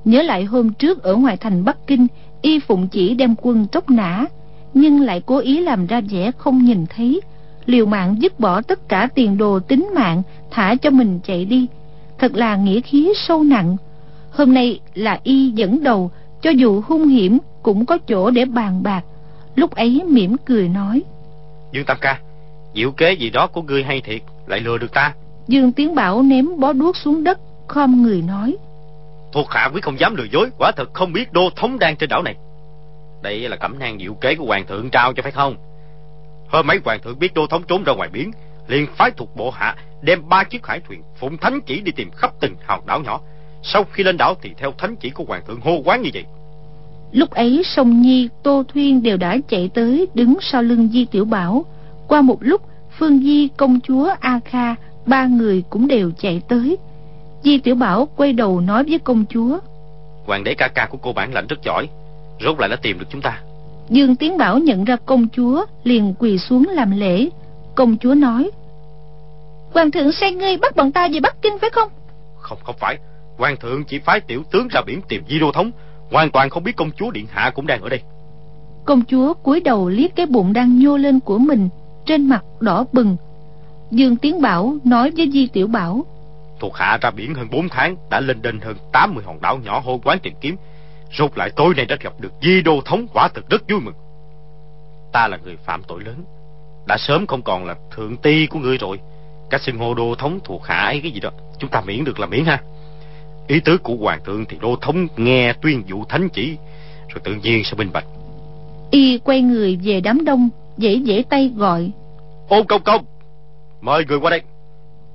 Nhớ lại hôm trước ở ngoài thành bắc kinh, y phụng chỉ đem quân tốc nã, nhưng lại cố ý làm ra vẻ không nhìn thấy. Liều mạng dứt bỏ tất cả tiền đồ tính mạng, thả cho mình chạy đi. Thật là nghĩa khí sâu nặng hôm nay là y dẫn đầu cho dù hung hiểm cũng có chỗ để bàn bạc. Lúc ấy mỉm cười nói dương tam ca diệu kế gì đó của ngươi hay thiệt lại lừa được ta. Dương tiến bảo ném bó đuốc xuống đất khom người nói thuộc hạ quyết không dám lừa dối quả thật không biết đô thống đang trên đảo này. Đây là cẩm nang diệu kế của hoàng thượng trao cho phải không? Hôm mấy hoàng thượng biết đô thống trốn ra ngoài biển liền phái thuộc bộ hạ đem ba chiếc hải thuyền phụng thánh chỉ đi tìm khắp từng hòn đảo nhỏ Sau khi lên đảo thì theo thánh chỉ của hoàng thượng hô quán như vậy Lúc ấy sông Nhi, Tô Thuyên đều đã chạy tới đứng sau lưng Di Tiểu Bảo. Qua một lúc, Phương Di, công chúa A Kha, ba người cũng đều chạy tới. Di Tiểu Bảo quay đầu nói với công chúa. Hoàng đế ca ca của cô bản lãnh rất giỏi, rốt lại đã tìm được chúng ta. Dương Tiến Bảo nhận ra công chúa, liền quỳ xuống làm lễ. Công chúa nói. Hoàng thượng sai ngươi bắt bọn ta về Bắc Kinh phải không? Không, không phải. Hoàng thượng chỉ phái tiểu tướng ra biển tìm Di Đô Thống. Hoàn toàn không biết công chúa điện hạ cũng đang ở đây. Công chúa cúi đầu liếc cái bụng đang nhô lên của mình trên mặt đỏ bừng. Dương tiến bảo nói với di tiểu bảo thuộc hạ ra biển hơn 4 tháng đã lên đên hơn 80 hòn đảo nhỏ hô quán tìm kiếm. Rốt lại tối nay đã gặp được di đô thống quả thực rất vui mừng. Ta là người phạm tội lớn. Đã sớm không còn là thượng ti của ngươi rồi. Các xưng hô đô thống thuộc hạ ấy cái gì đó. Chúng ta miễn được là miễn ha ý tứ của hoàng thượng thì đô thống nghe tuyên dụ thánh chỉ rồi tự nhiên sẽ minh bạch. Y quay người về đám đông dễ dễ tay gọi. Ô công công mời người qua đây.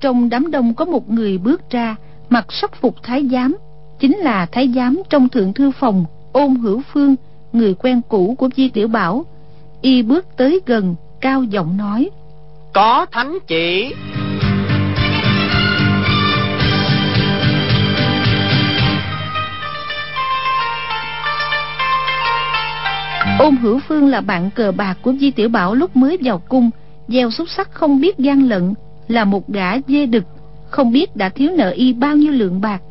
Trong đám đông có một người bước ra mặc sắc phục thái giám chính là thái giám trong thượng thư phòng ôn hữu phương người quen cũ của di tiểu bảo. Y bước tới gần cao giọng nói có thánh chỉ ôn hữu phương là bạn cờ bạc của di tiểu bảo lúc mới vào cung. Gieo xúc sắc không biết gian lận là một gã dê đực không biết đã thiếu nợ y bao nhiêu lượng bạc.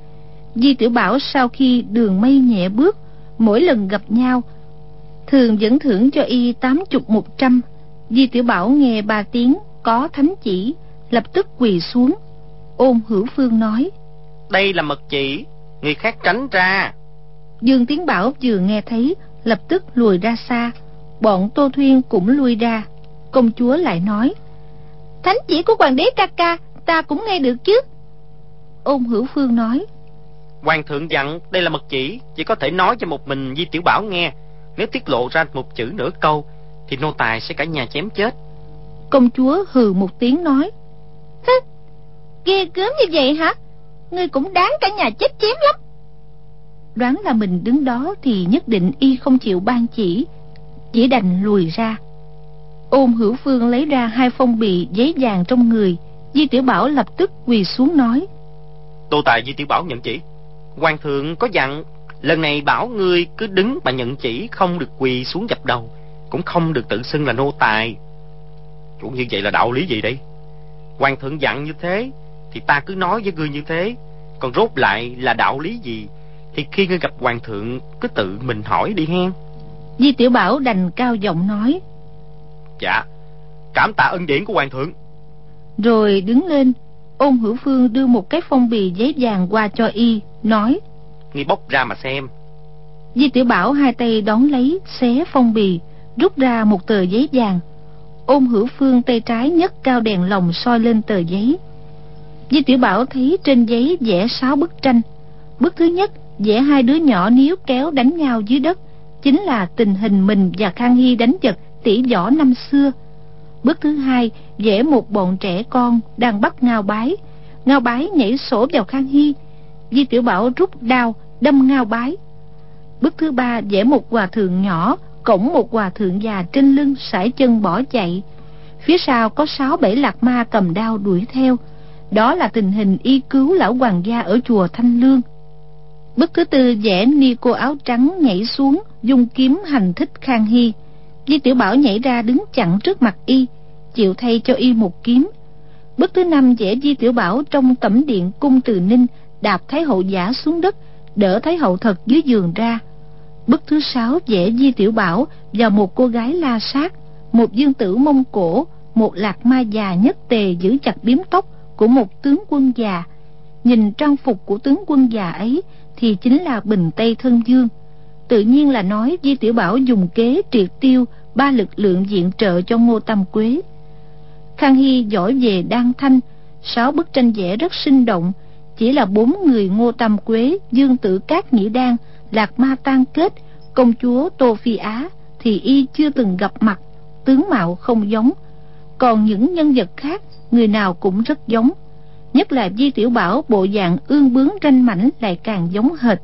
Di tiểu bảo sau khi đường mây nhẹ bước mỗi lần gặp nhau thường vẫn thưởng cho y tám chục một trăm. Di tiểu bảo nghe ba tiếng có thánh chỉ lập tức quỳ xuống. Ôn hữu phương nói đây là mật chỉ người khác tránh ra. Dương tiến bảo vừa nghe thấy lập tức lùi ra xa. Bọn tô thuyên cũng lui ra. Công chúa lại nói thánh chỉ của hoàng đế ca ca ta cũng nghe được chứ. Ôn hữu phương nói hoàng thượng dặn đây là mật chỉ chỉ có thể nói cho một mình di tiểu bảo nghe. Nếu tiết lộ ra một chữ nửa câu thì nô tài sẽ cả nhà chém chết. Công chúa hừ một tiếng nói Hứ, ghê gớm như vậy hả? Ngươi cũng đáng cả nhà chết chém lắm đoán là mình đứng đó thì nhất định y không chịu ban chỉ. Chỉ đành lùi ra. Ôn hữu phương lấy ra hai phong bì giấy vàng trong người. Di tiểu bảo lập tức quỳ xuống nói, tô tài di tiểu bảo nhận chỉ. Hoàng thượng có dặn, lần này bảo ngươi cứ đứng mà nhận chỉ, không được quỳ xuống dập đầu, cũng không được tự xưng là nô tài. Chủ như vậy là đạo lý gì đây? Hoàng thượng dặn như thế, thì ta cứ nói với ngươi như thế, còn rốt lại là đạo lý gì? Thì khi ngươi gặp hoàng thượng cứ tự mình hỏi đi hen. Di tiểu bảo đành cao giọng nói. Dạ cảm tạ ân điển của hoàng thượng. Rồi đứng lên ôn hữu phương đưa một cái phong bì giấy vàng qua cho y nói. Nghi bóc ra mà xem. Di tiểu bảo hai tay đón lấy xé phong bì rút ra một tờ giấy vàng. Ôn hữu phương tay trái nhấc cao đèn lồng soi lên tờ giấy. Di tiểu bảo thấy trên giấy vẽ sáu bức tranh. Bức thứ nhất vẽ hai đứa nhỏ níu kéo đánh nhau dưới đất. Chính là tình hình mình và khang hy đánh giật tỷ võ năm xưa. Bước thứ hai, vẽ một bọn trẻ con đang bắt ngao bái. Ngao bái nhảy sổ vào khang hy. Di tiểu bảo rút đao, đâm ngao bái. Bước thứ ba, vẽ một hòa thượng nhỏ, cổng một hòa thượng già trên lưng sải chân bỏ chạy. Phía sau có sáu bảy lạc ma cầm đao đuổi theo. Đó là tình hình y cứu lão hoàng gia ở chùa thanh lương bức thứ tư vẽ ni cô áo trắng nhảy xuống, dùng kiếm hành thích khang hy. Di tiểu bảo nhảy ra đứng chặn trước mặt y, chịu thay cho y một kiếm. Bức thứ năm vẽ di tiểu bảo trong tẩm điện cung từ ninh, đạp thái hậu giả xuống đất, đỡ thái hậu thật dưới giường ra. Bức thứ sáu vẽ di tiểu bảo và một cô gái la sát, một dương tử mông cổ, một lạc ma già nhất tề giữ chặt biếm tóc của một tướng quân già. Nhìn trang phục của tướng quân già ấy thì chính là bình tây thân dương. Tự nhiên là nói di tiểu bảo dùng kế triệt tiêu ba lực lượng diện trợ cho ngô tam quế. Khang hy giỏi về đan thanh, sáu bức tranh vẽ rất sinh động. Chỉ là bốn người ngô tam quế, dương tử cát nhĩ đan, lạc ma tan kết, công chúa tô phi á thì y chưa từng gặp mặt, tướng mạo không giống. Còn những nhân vật khác, người nào cũng rất giống nhất là di tiểu bảo bộ dạng ương bướng ranh mảnh lại càng giống hệt.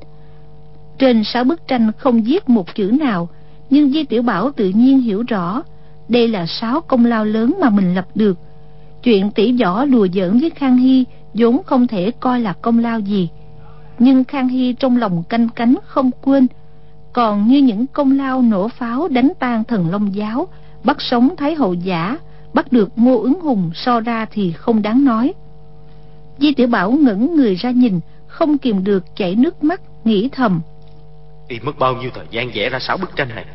Trên sáu bức tranh không viết một chữ nào, nhưng di tiểu bảo tự nhiên hiểu rõ, đây là sáu công lao lớn mà mình lập được. Chuyện tỷ võ đùa giỡn với khang hy vốn không thể coi là công lao gì. Nhưng khang hy trong lòng canh cánh không quên. Còn như những công lao nổ pháo đánh tan thần long giáo, bắt sống thái hậu giả, bắt được ngô ứng hùng so ra thì không đáng nói di tiểu bảo ngẩng người ra nhìn, không kìm được chảy nước mắt, nghĩ thầm. Y mất bao nhiêu thời gian vẽ ra sáu bức tranh này?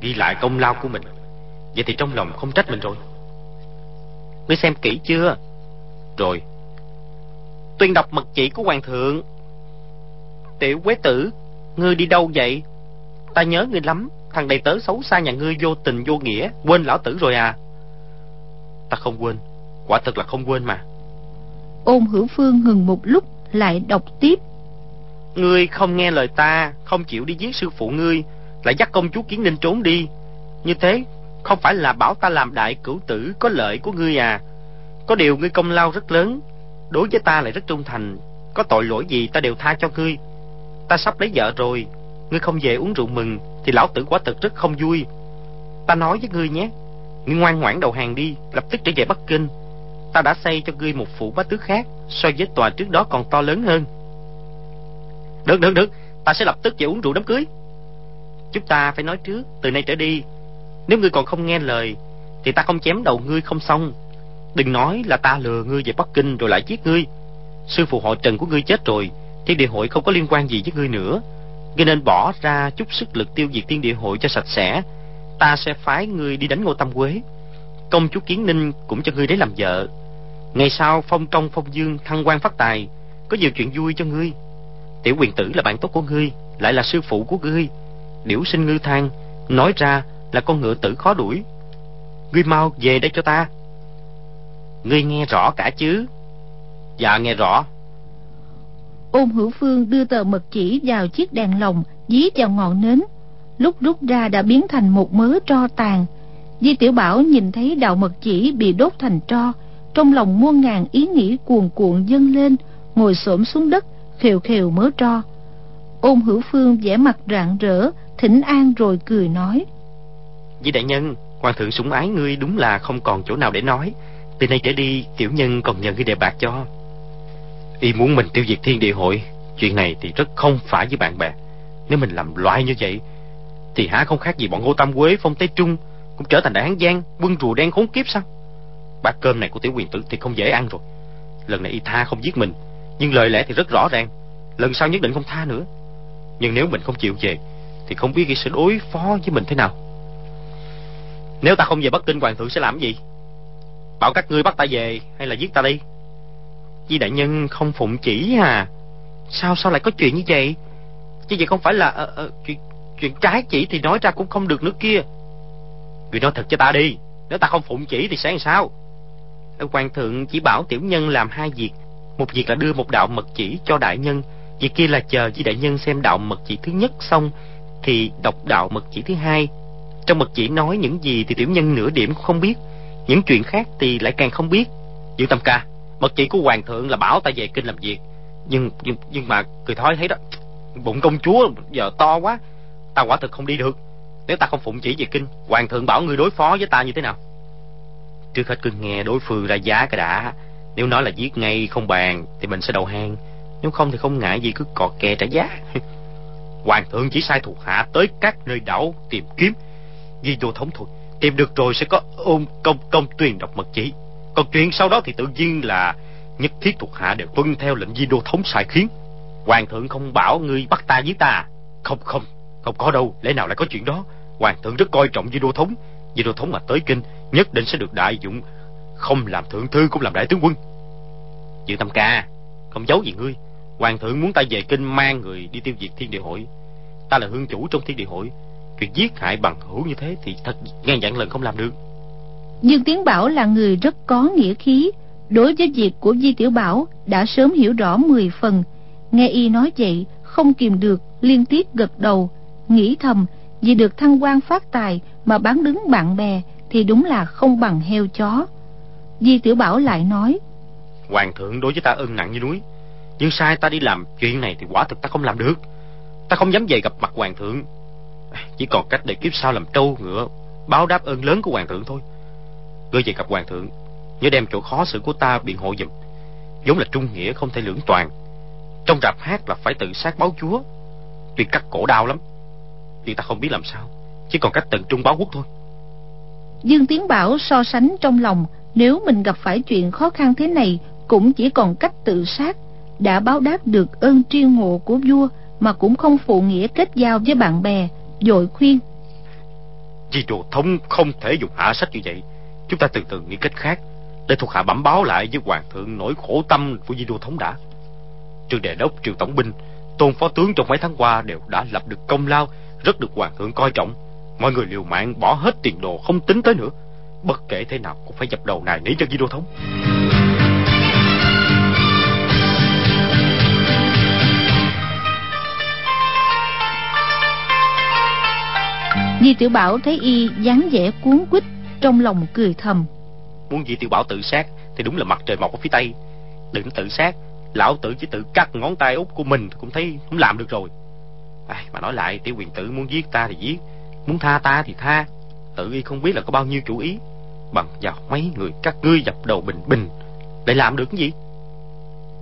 Ghi lại công lao của mình. Vậy thì trong lòng không trách mình rồi. Ngươi xem kỹ chưa? Rồi. Tuyên đọc mật chỉ của hoàng thượng. Tiểu quế tử, ngươi đi đâu vậy? Ta nhớ ngươi lắm, thằng đầy tớ xấu xa nhà ngươi vô tình vô nghĩa, quên lão tử rồi à. Ta không quên. Quả thật là không quên mà ôn hữu phương ngừng một lúc, lại đọc tiếp. Ngươi không nghe lời ta, không chịu đi giết sư phụ ngươi, lại dắt công chúa kiến ninh trốn đi. Như thế, không phải là bảo ta làm đại cửu tử có lợi của ngươi à? Có điều ngươi công lao rất lớn, đối với ta lại rất trung thành. Có tội lỗi gì ta đều tha cho ngươi. Ta sắp lấy vợ rồi, ngươi không về uống rượu mừng thì lão tử quả thật rất không vui. Ta nói với ngươi nhé, ngươi ngoan ngoãn đầu hàng đi, lập tức trở về bắc kinh ta đã xây cho ngươi một phủ bá tước khác, so với tòa trước đó còn to lớn hơn. Được được được, ta sẽ lập tức về uống rượu đám cưới. Chúng ta phải nói trước, từ nay trở đi, nếu ngươi còn không nghe lời, thì ta không chém đầu ngươi không xong. Đừng nói là ta lừa ngươi về bắc kinh rồi lại giết ngươi. Sư phụ họ trần của ngươi chết rồi, thiên địa hội không có liên quan gì với ngươi nữa. Ngươi nên bỏ ra chút sức lực tiêu diệt thiên địa hội cho sạch sẽ. Ta sẽ phái ngươi đi đánh ngô tâm quế. Công chúa kiến ninh cũng cho ngươi đấy làm vợ ngày sau, phong công phong dương thăng quan phát tài, có nhiều chuyện vui cho ngươi. Tiểu quyền tử là bạn tốt của ngươi, lại là sư phụ của ngươi. Điểu sinh ngư thang, nói ra là con ngựa tử khó đuổi. Ngươi mau về đây cho ta. Ngươi nghe rõ cả chứ? Dạ nghe rõ. Ôn hữu phương đưa tờ mật chỉ vào chiếc đèn lồng, dí vào ngọn nến. Lúc rút ra đã biến thành một mớ tro tàn. Di tiểu bảo nhìn thấy đạo mật chỉ bị đốt thành tro trong lòng muôn ngàn ý nghĩ cuồn cuộn dâng lên, ngồi xổm xuống đất, khều khều mớ tro. Ôn hữu phương vẻ mặt rạng rỡ, thỉnh an rồi cười nói. Với đại nhân, hoàng thượng sủng ái ngươi đúng là không còn chỗ nào để nói. Từ nay trở đi, tiểu nhân còn nhờ ngươi đề bạc cho. Y muốn mình tiêu diệt thiên địa hội, chuyện này thì rất không phải với bạn bè. Nếu mình làm loại như vậy, thì há không khác gì bọn ngô tam quế, phong tây trung cũng trở thành đại hán giang quân rùa đen khốn kiếp sao? Bát cơm này của tiểu quyền tử thì không dễ ăn rồi. Lần này y tha không giết mình nhưng lời lẽ thì rất rõ ràng. Lần sau nhất định không tha nữa. Nhưng nếu mình không chịu về thì không biết y sẽ đối phó với mình thế nào. Nếu ta không về bắc kinh hoàng thượng sẽ làm gì? Bảo các ngươi bắt ta về hay là giết ta đi? Di đại nhân không phụng chỉ à. Sao sao lại có chuyện như vậy? Chứ vậy không phải là uh, uh, chuyện, chuyện trái chỉ thì nói ra cũng không được nữa kia. Người nói thật cho ta đi Nếu ta không phụng chỉ thì sẽ làm sao? Hoàng thượng chỉ bảo tiểu nhân làm hai việc. Một việc là đưa một đạo mật chỉ cho đại nhân, Việc kia là chờ chỉ đại nhân xem đạo mật chỉ thứ nhất xong Thì đọc đạo mật chỉ thứ hai. Trong mật chỉ nói những gì thì tiểu nhân nửa điểm cũng không biết, Những chuyện khác thì lại càng không biết. Dương Tâm Ca, mật chỉ của hoàng thượng là bảo ta về kinh làm việc. Nhưng nhưng nhưng mà cười thói thấy đó, bụng công chúa giờ to quá, ta quả thực không đi được. Nếu ta không phụng chỉ về kinh, hoàng thượng bảo người đối phó với ta như thế nào? Trước hết cứ nghe đối phương ra giá cái đã. Nếu nói là giết ngay không bàn thì mình sẽ đầu hàng. Nếu không thì không ngại gì cứ cọ kè trả giá. Hoàng thượng chỉ sai thuộc hạ tới các nơi đảo tìm kiếm. Ghi đồ thống thôi tìm được rồi sẽ có ôm công công tuyên đọc mật chỉ. Còn chuyện sau đó thì tự nhiên là nhất thiết thuộc hạ đều tuân theo lệnh di đô thống sai khiến. Hoàng thượng không bảo ngươi bắt ta giết ta. Không không không có đâu. Lẽ nào lại có chuyện đó? Hoàng thượng rất coi trọng di đô thống. Di đô thống mà tới kinh nhất định sẽ được đại dụng. Không làm thượng thư cũng làm đại tướng quân. Dự tâm ca, không giấu gì ngươi. Hoàng thượng muốn ta về kinh mang người đi tiêu diệt thiên địa hội. Ta là hương chủ trong thiên địa hội. Chuyện giết hại bằng hữu như thế thì thật ngàn dặn lần không làm được. Dương Tiến Bảo là người rất có nghĩa khí. Đối với việc của Di Tiểu Bảo Đã sớm hiểu rõ mười phần. Nghe y nói vậy, Không kìm được, liên tiếp gật đầu. Nghĩ thầm, Vì được thăng quan phát tài Mà bán đứng bạn bè thì đúng là không bằng heo chó. Di Tiểu Bảo lại nói, Hoàng thượng đối với ta ân nặng như núi, Nhưng sai ta đi làm chuyện này thì quả thực ta không làm được. Ta không dám về gặp mặt hoàng thượng. Chỉ còn cách để kiếp sau làm trâu ngựa, Báo đáp ơn lớn của hoàng thượng thôi. Ngươi về gặp hoàng thượng, Nhớ đem chỗ khó xử của ta biện hộ giùm. Vốn là trung nghĩa không thể lưỡng toàn. Trong rạp hát là phải tự sát báo chúa. Tuy cắt cổ đau lắm, nhưng ta không biết làm sao. Chỉ còn cách tận trung báo quốc thôi dương tiến bảo so sánh trong lòng, nếu mình gặp phải chuyện khó khăn thế này, cũng chỉ còn cách tự sát. Đã báo đáp được ơn triêu ngộ của vua, mà cũng không phụ nghĩa kết giao với bạn bè, dội khuyên. Vì đồ thống không thể dùng hạ sách như vậy, chúng ta từ từ nghĩ cách khác, để thuộc hạ bẩm báo lại với hoàng thượng nỗi khổ tâm của di đô thống đã trương đề đốc triều tổng binh, tôn phó tướng trong mấy tháng qua đều đã lập được công lao, rất được hoàng thượng coi trọng mọi người liều mạng bỏ hết tiền đồ không tính tới nữa. Bất kể thế nào cũng phải dập đầu nài nỉ cho di đô thống. Di tiểu bảo thấy y dáng vẻ cuốn quýt trong lòng cười thầm. Muốn Di Tiểu Bảo tự sát thì đúng là mặt trời mọc ở phía tây. Đừng tự sát lão tử chỉ tự cắt ngón tay út của mình cũng thấy không làm được rồi. À, mà nói lại tiểu quyền tử muốn giết ta thì giết muốn tha ta thì tha. Tự y không biết là có bao nhiêu chủ ý. Bằng vào mấy người cắt ngươi dập đầu bình bình để làm được cái gì?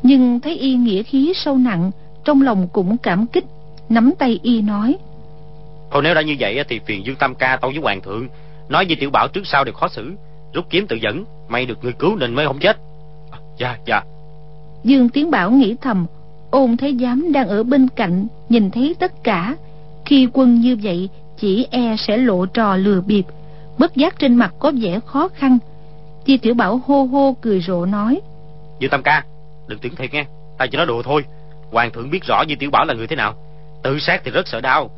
Nhưng thấy y nghĩa khí sâu nặng trong lòng cũng cảm kích nắm tay y nói. Thôi nếu đã như vậy thì phiền dương tam ca tâu với hoàng thượng nói với tiểu bảo trước sau đều khó xử. Rút kiếm tự dẫn may được người cứu nên mới không chết. À, dạ dạ. Dương tiến bảo nghĩ thầm ôn thế giám đang ở bên cạnh nhìn thấy tất cả. Khi quân như vậy chỉ e sẽ lộ trò lừa bịp. Bất giác trên mặt có vẻ khó khăn. Chi tiểu bảo hô hô cười rộ nói. Dương tam ca đừng tưởng thiệt nghe. Ta chỉ nói đùa thôi. Hoàng thượng biết rõ di tiểu bảo là người thế nào. Tự sát thì rất sợ đau.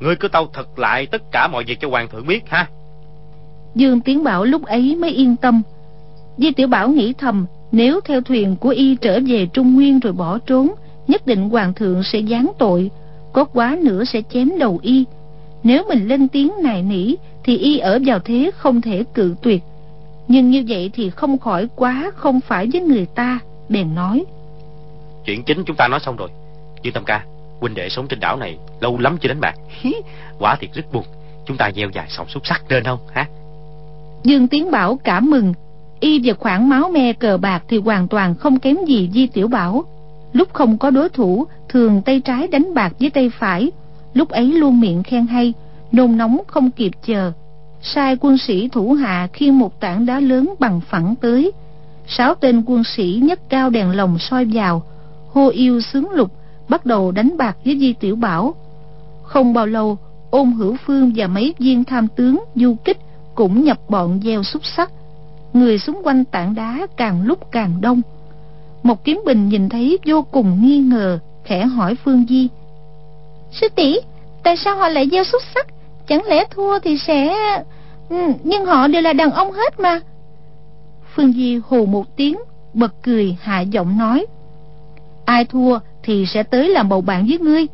Ngươi cứ tâu thật lại tất cả mọi việc cho hoàng thượng biết ha. Dương Tiến Bảo lúc ấy mới yên tâm. Di Tiểu Bảo nghĩ thầm Nếu theo thuyền của y trở về Trung Nguyên rồi bỏ trốn Nhất định Hoàng thượng sẽ giáng tội Có quá nữa sẽ chém đầu y Nếu mình lên tiếng nài nỉ Thì y ở vào thế không thể cự tuyệt. Nhưng như vậy thì không khỏi quá Không phải với người ta Bèn nói. Chuyện chính chúng ta nói xong rồi. Dương Tâm Ca Huynh đệ sống trên đảo này lâu lắm chưa đánh bạc? Quả thiệt rất buồn. Chúng ta gieo dài sòng xúc sắc lên không hả Dương Tiến Bảo cảm mừng. Y về khoản máu me cờ bạc Thì hoàn toàn không kém gì Di Tiểu Bảo. Lúc không có đối thủ Thường tay trái đánh bạc với tay phải Lúc ấy luôn miệng khen hay, Nôn nóng không kịp chờ. Sai quân sĩ thủ hạ khiêng một tảng đá lớn bằng phẳng tới. Sáu tên quân sĩ nhấc cao đèn lồng soi vào. Hô yêu sướng lục, Bắt đầu đánh bạc với Di Tiểu Bảo. Không bao lâu, Ôn hữu phương và mấy viên tham tướng, du kích cũng nhập bọn gieo xúc sắc. Người xung quanh tảng đá càng lúc càng đông. Một kiếm bình nhìn thấy vô cùng nghi ngờ, khẽ hỏi phương di sư tỷ tại sao họ lại gieo xúc sắc? Chẳng lẽ thua thì sẽ ừ, nhưng họ đều là đàn ông hết mà. Phương di hù một tiếng bật cười hạ giọng nói ai thua thì sẽ tới làm bầu bạn với ngươi.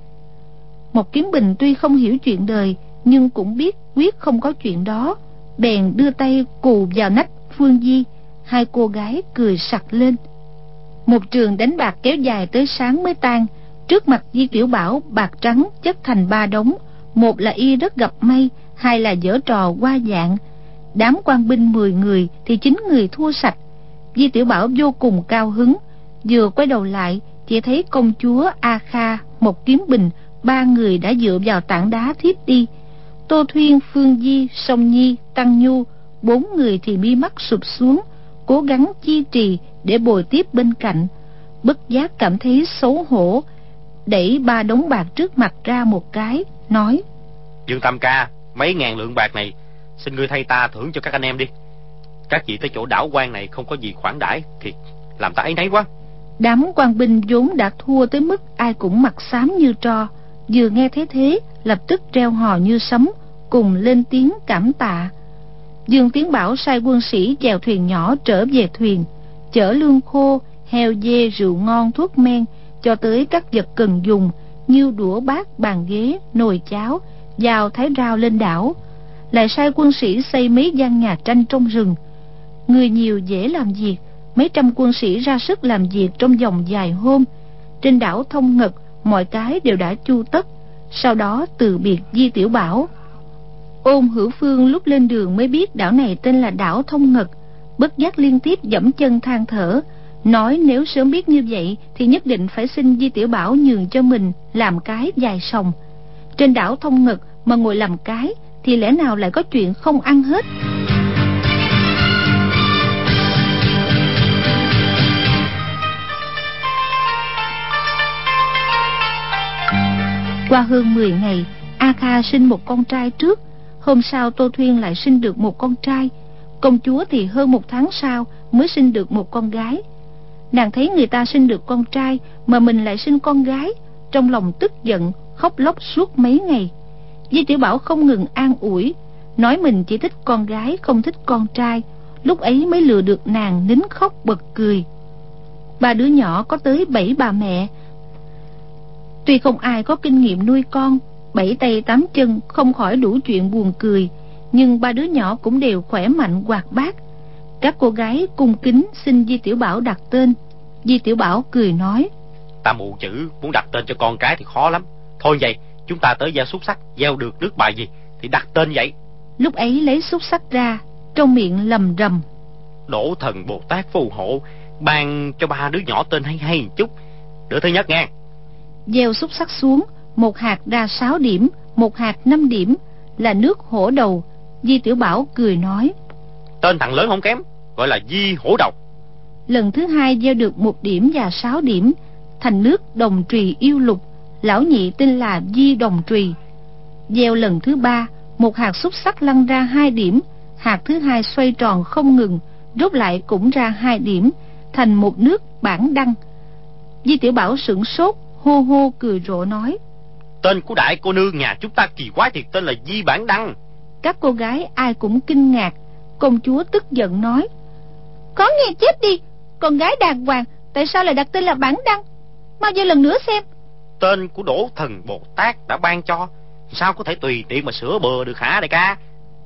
Một kiếm bình tuy không hiểu chuyện đời nhưng cũng biết quyết không có chuyện đó. Bèn đưa tay cù vào nách phương di hai cô gái cười sặc lên. Một trường đánh bạc kéo dài tới sáng mới tan trước mặt di tiểu bảo bạc trắng chất thành ba đống. Một là y rất gặp may hai là dở trò qua dạng. Đám quan binh mười người thì chín người thua sạch. Di tiểu bảo vô cùng cao hứng vừa quay đầu lại chỉ thấy công chúa a kha một kiếm bình ba người đã dựa vào tảng đá thiếp đi. Tô Thuyên, Phương Di, sông Nhi, Tăng Nhu Bốn người thì mi mắt sụp xuống Cố gắng chi trì để bồi tiếp bên cạnh. Bất giác cảm thấy xấu hổ Đẩy ba đống bạc trước mặt ra một cái Nói Dương Tam Ca Mấy ngàn lượng bạc này Xin ngươi thay ta thưởng cho các anh em đi. Các vị tới chỗ đảo quan này không có gì khoản đãi Thì làm ta ấy nấy quá. Đám quan binh vốn đã thua tới mức Ai cũng mặt xám như tro vừa nghe thấy thế lập tức reo hò như sấm cùng lên tiếng cảm tạ. Dương tiến bảo sai quân sĩ chèo thuyền nhỏ trở về thuyền chở lương khô heo dê rượu ngon thuốc men cho tới các vật cần dùng, như đũa bát, bàn ghế, nồi cháo vào thái rau lên đảo. Lại sai quân sĩ xây mấy gian nhà tranh trong rừng. Người nhiều dễ làm việc, mấy trăm quân sĩ ra sức làm việc trong vòng dài hôm. Trên đảo thông ngật, mọi cái đều đã chu tất, sau đó từ biệt di tiểu bảo. Ôn hữu phương lúc lên đường mới biết đảo này tên là đảo thông ngật, bất giác liên tiếp dẫm chân than thở nói nếu sớm biết như vậy, thì nhất định phải xin di tiểu bảo nhường cho mình làm cái dài sòng. Trên đảo thông ngực mà ngồi làm cái, thì lẽ nào lại có chuyện không ăn hết? Qua hơn 10 ngày, a kha sinh một con trai trước. Hôm sau tô thuyên lại sinh được một con trai. Công chúa thì hơn một tháng sau mới sinh được một con gái nàng thấy người ta sinh được con trai mà mình lại sinh con gái, trong lòng tức giận, khóc lóc suốt mấy ngày. Di tiểu bảo không ngừng an ủi, nói mình chỉ thích con gái, không thích con trai. Lúc ấy mới lừa được nàng nín khóc bật cười. Ba đứa nhỏ có tới bảy bà mẹ. Tuy không ai có kinh nghiệm nuôi con, bảy tay tám chân không khỏi đủ chuyện buồn cười, nhưng ba đứa nhỏ cũng đều khỏe mạnh, hoạt bát các cô gái cung kính xin di tiểu bảo đặt tên. Di tiểu bảo cười nói ta mù chữ muốn đặt tên cho con cái thì khó lắm. Thôi vậy chúng ta tới gieo xúc sắc gieo được nước bài gì thì đặt tên vậy. Lúc ấy lấy xúc sắc ra trong miệng lầm rầm. Đổ thần bồ tát phù hộ ban cho ba đứa nhỏ tên hay hay một chút. Đứa thứ nhất nghe. Gieo xúc sắc xuống một hạt ra sáu điểm một hạt năm điểm là nước hổ đầu. Di tiểu bảo cười nói tên thằng lớn không kém gọi là di hổ đầu lần thứ hai gieo được một điểm và sáu điểm thành nước đồng trì yêu lục lão nhị tên là di đồng trì. Gieo lần thứ ba một hạt xúc sắc lăn ra hai điểm hạt thứ hai xoay tròn không ngừng rốt lại cũng ra hai điểm thành một nước bản đăng. Di tiểu bảo sửng sốt hô hô cười rộ nói tên của đại cô nương nhà chúng ta kỳ quái thiệt tên là di bản đăng. Các cô gái ai cũng kinh ngạc công chúa tức giận nói có nghe chết đi con gái đàng hoàng tại sao lại đặt tên là bản đăng? Mau giờ lần nữa xem. Tên của đỗ thần bồ tát đã ban cho sao có thể tùy tiện mà sửa bừa được hả đại ca?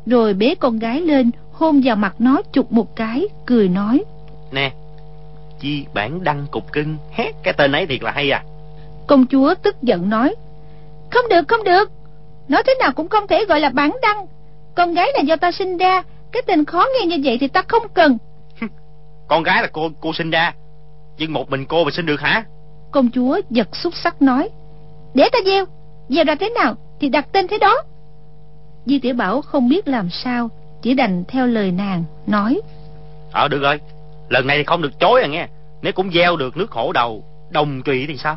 Rồi bế con gái lên hôn vào mặt nó chụp một cái cười nói nè chi bản đăng cục cưng hét cái tên ấy thiệt là hay à. Công chúa tức giận nói không được không được nói thế nào cũng không thể gọi là bản đăng. Con gái là do ta sinh ra cái tên khó nghe như vậy thì ta không cần. Con gái là cô cô sinh ra. Nhưng một mình cô mà sinh được hả? Công chúa giật xúc sắc nói để ta gieo. Gieo ra thế nào thì đặt tên thế đó. Di tiểu bảo không biết làm sao chỉ đành theo lời nàng nói ờ được rồi. Lần này thì không được chối à nghe. Nếu cũng gieo được nước hổ đầu đồng trì thì sao?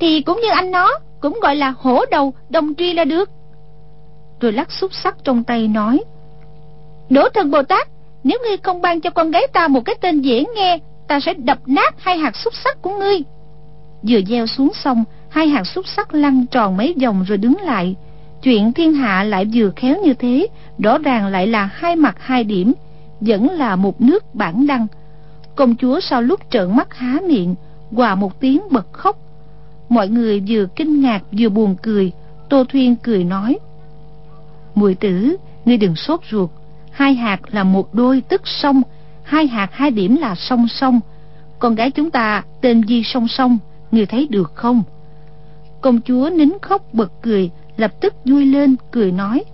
Thì cũng như anh nó cũng gọi là hổ đầu đồng truy là được. Rồi lắc xúc sắc trong tay nói đỗ thần bồ tát nếu ngươi không ban cho con gái ta một cái tên dễ nghe, ta sẽ đập nát hai hạt xúc sắc của ngươi. Vừa gieo xuống sông hai hạt xúc sắc lăn tròn mấy vòng rồi đứng lại. Chuyện thiên hạ lại vừa khéo như thế, rõ ràng lại là hai mặt hai điểm, vẫn là một nước bản đăng. Công chúa sau lúc trợn mắt há miệng, hòa một tiếng bật khóc. Mọi người vừa kinh ngạc vừa buồn cười, tô thuyên cười nói mùi tử, ngươi đừng sốt ruột hai hạt là một đôi tức song hai hạt hai điểm là song song. Con gái chúng ta tên di song song ngươi thấy được không? Công chúa nín khóc bật cười lập tức vui lên cười nói.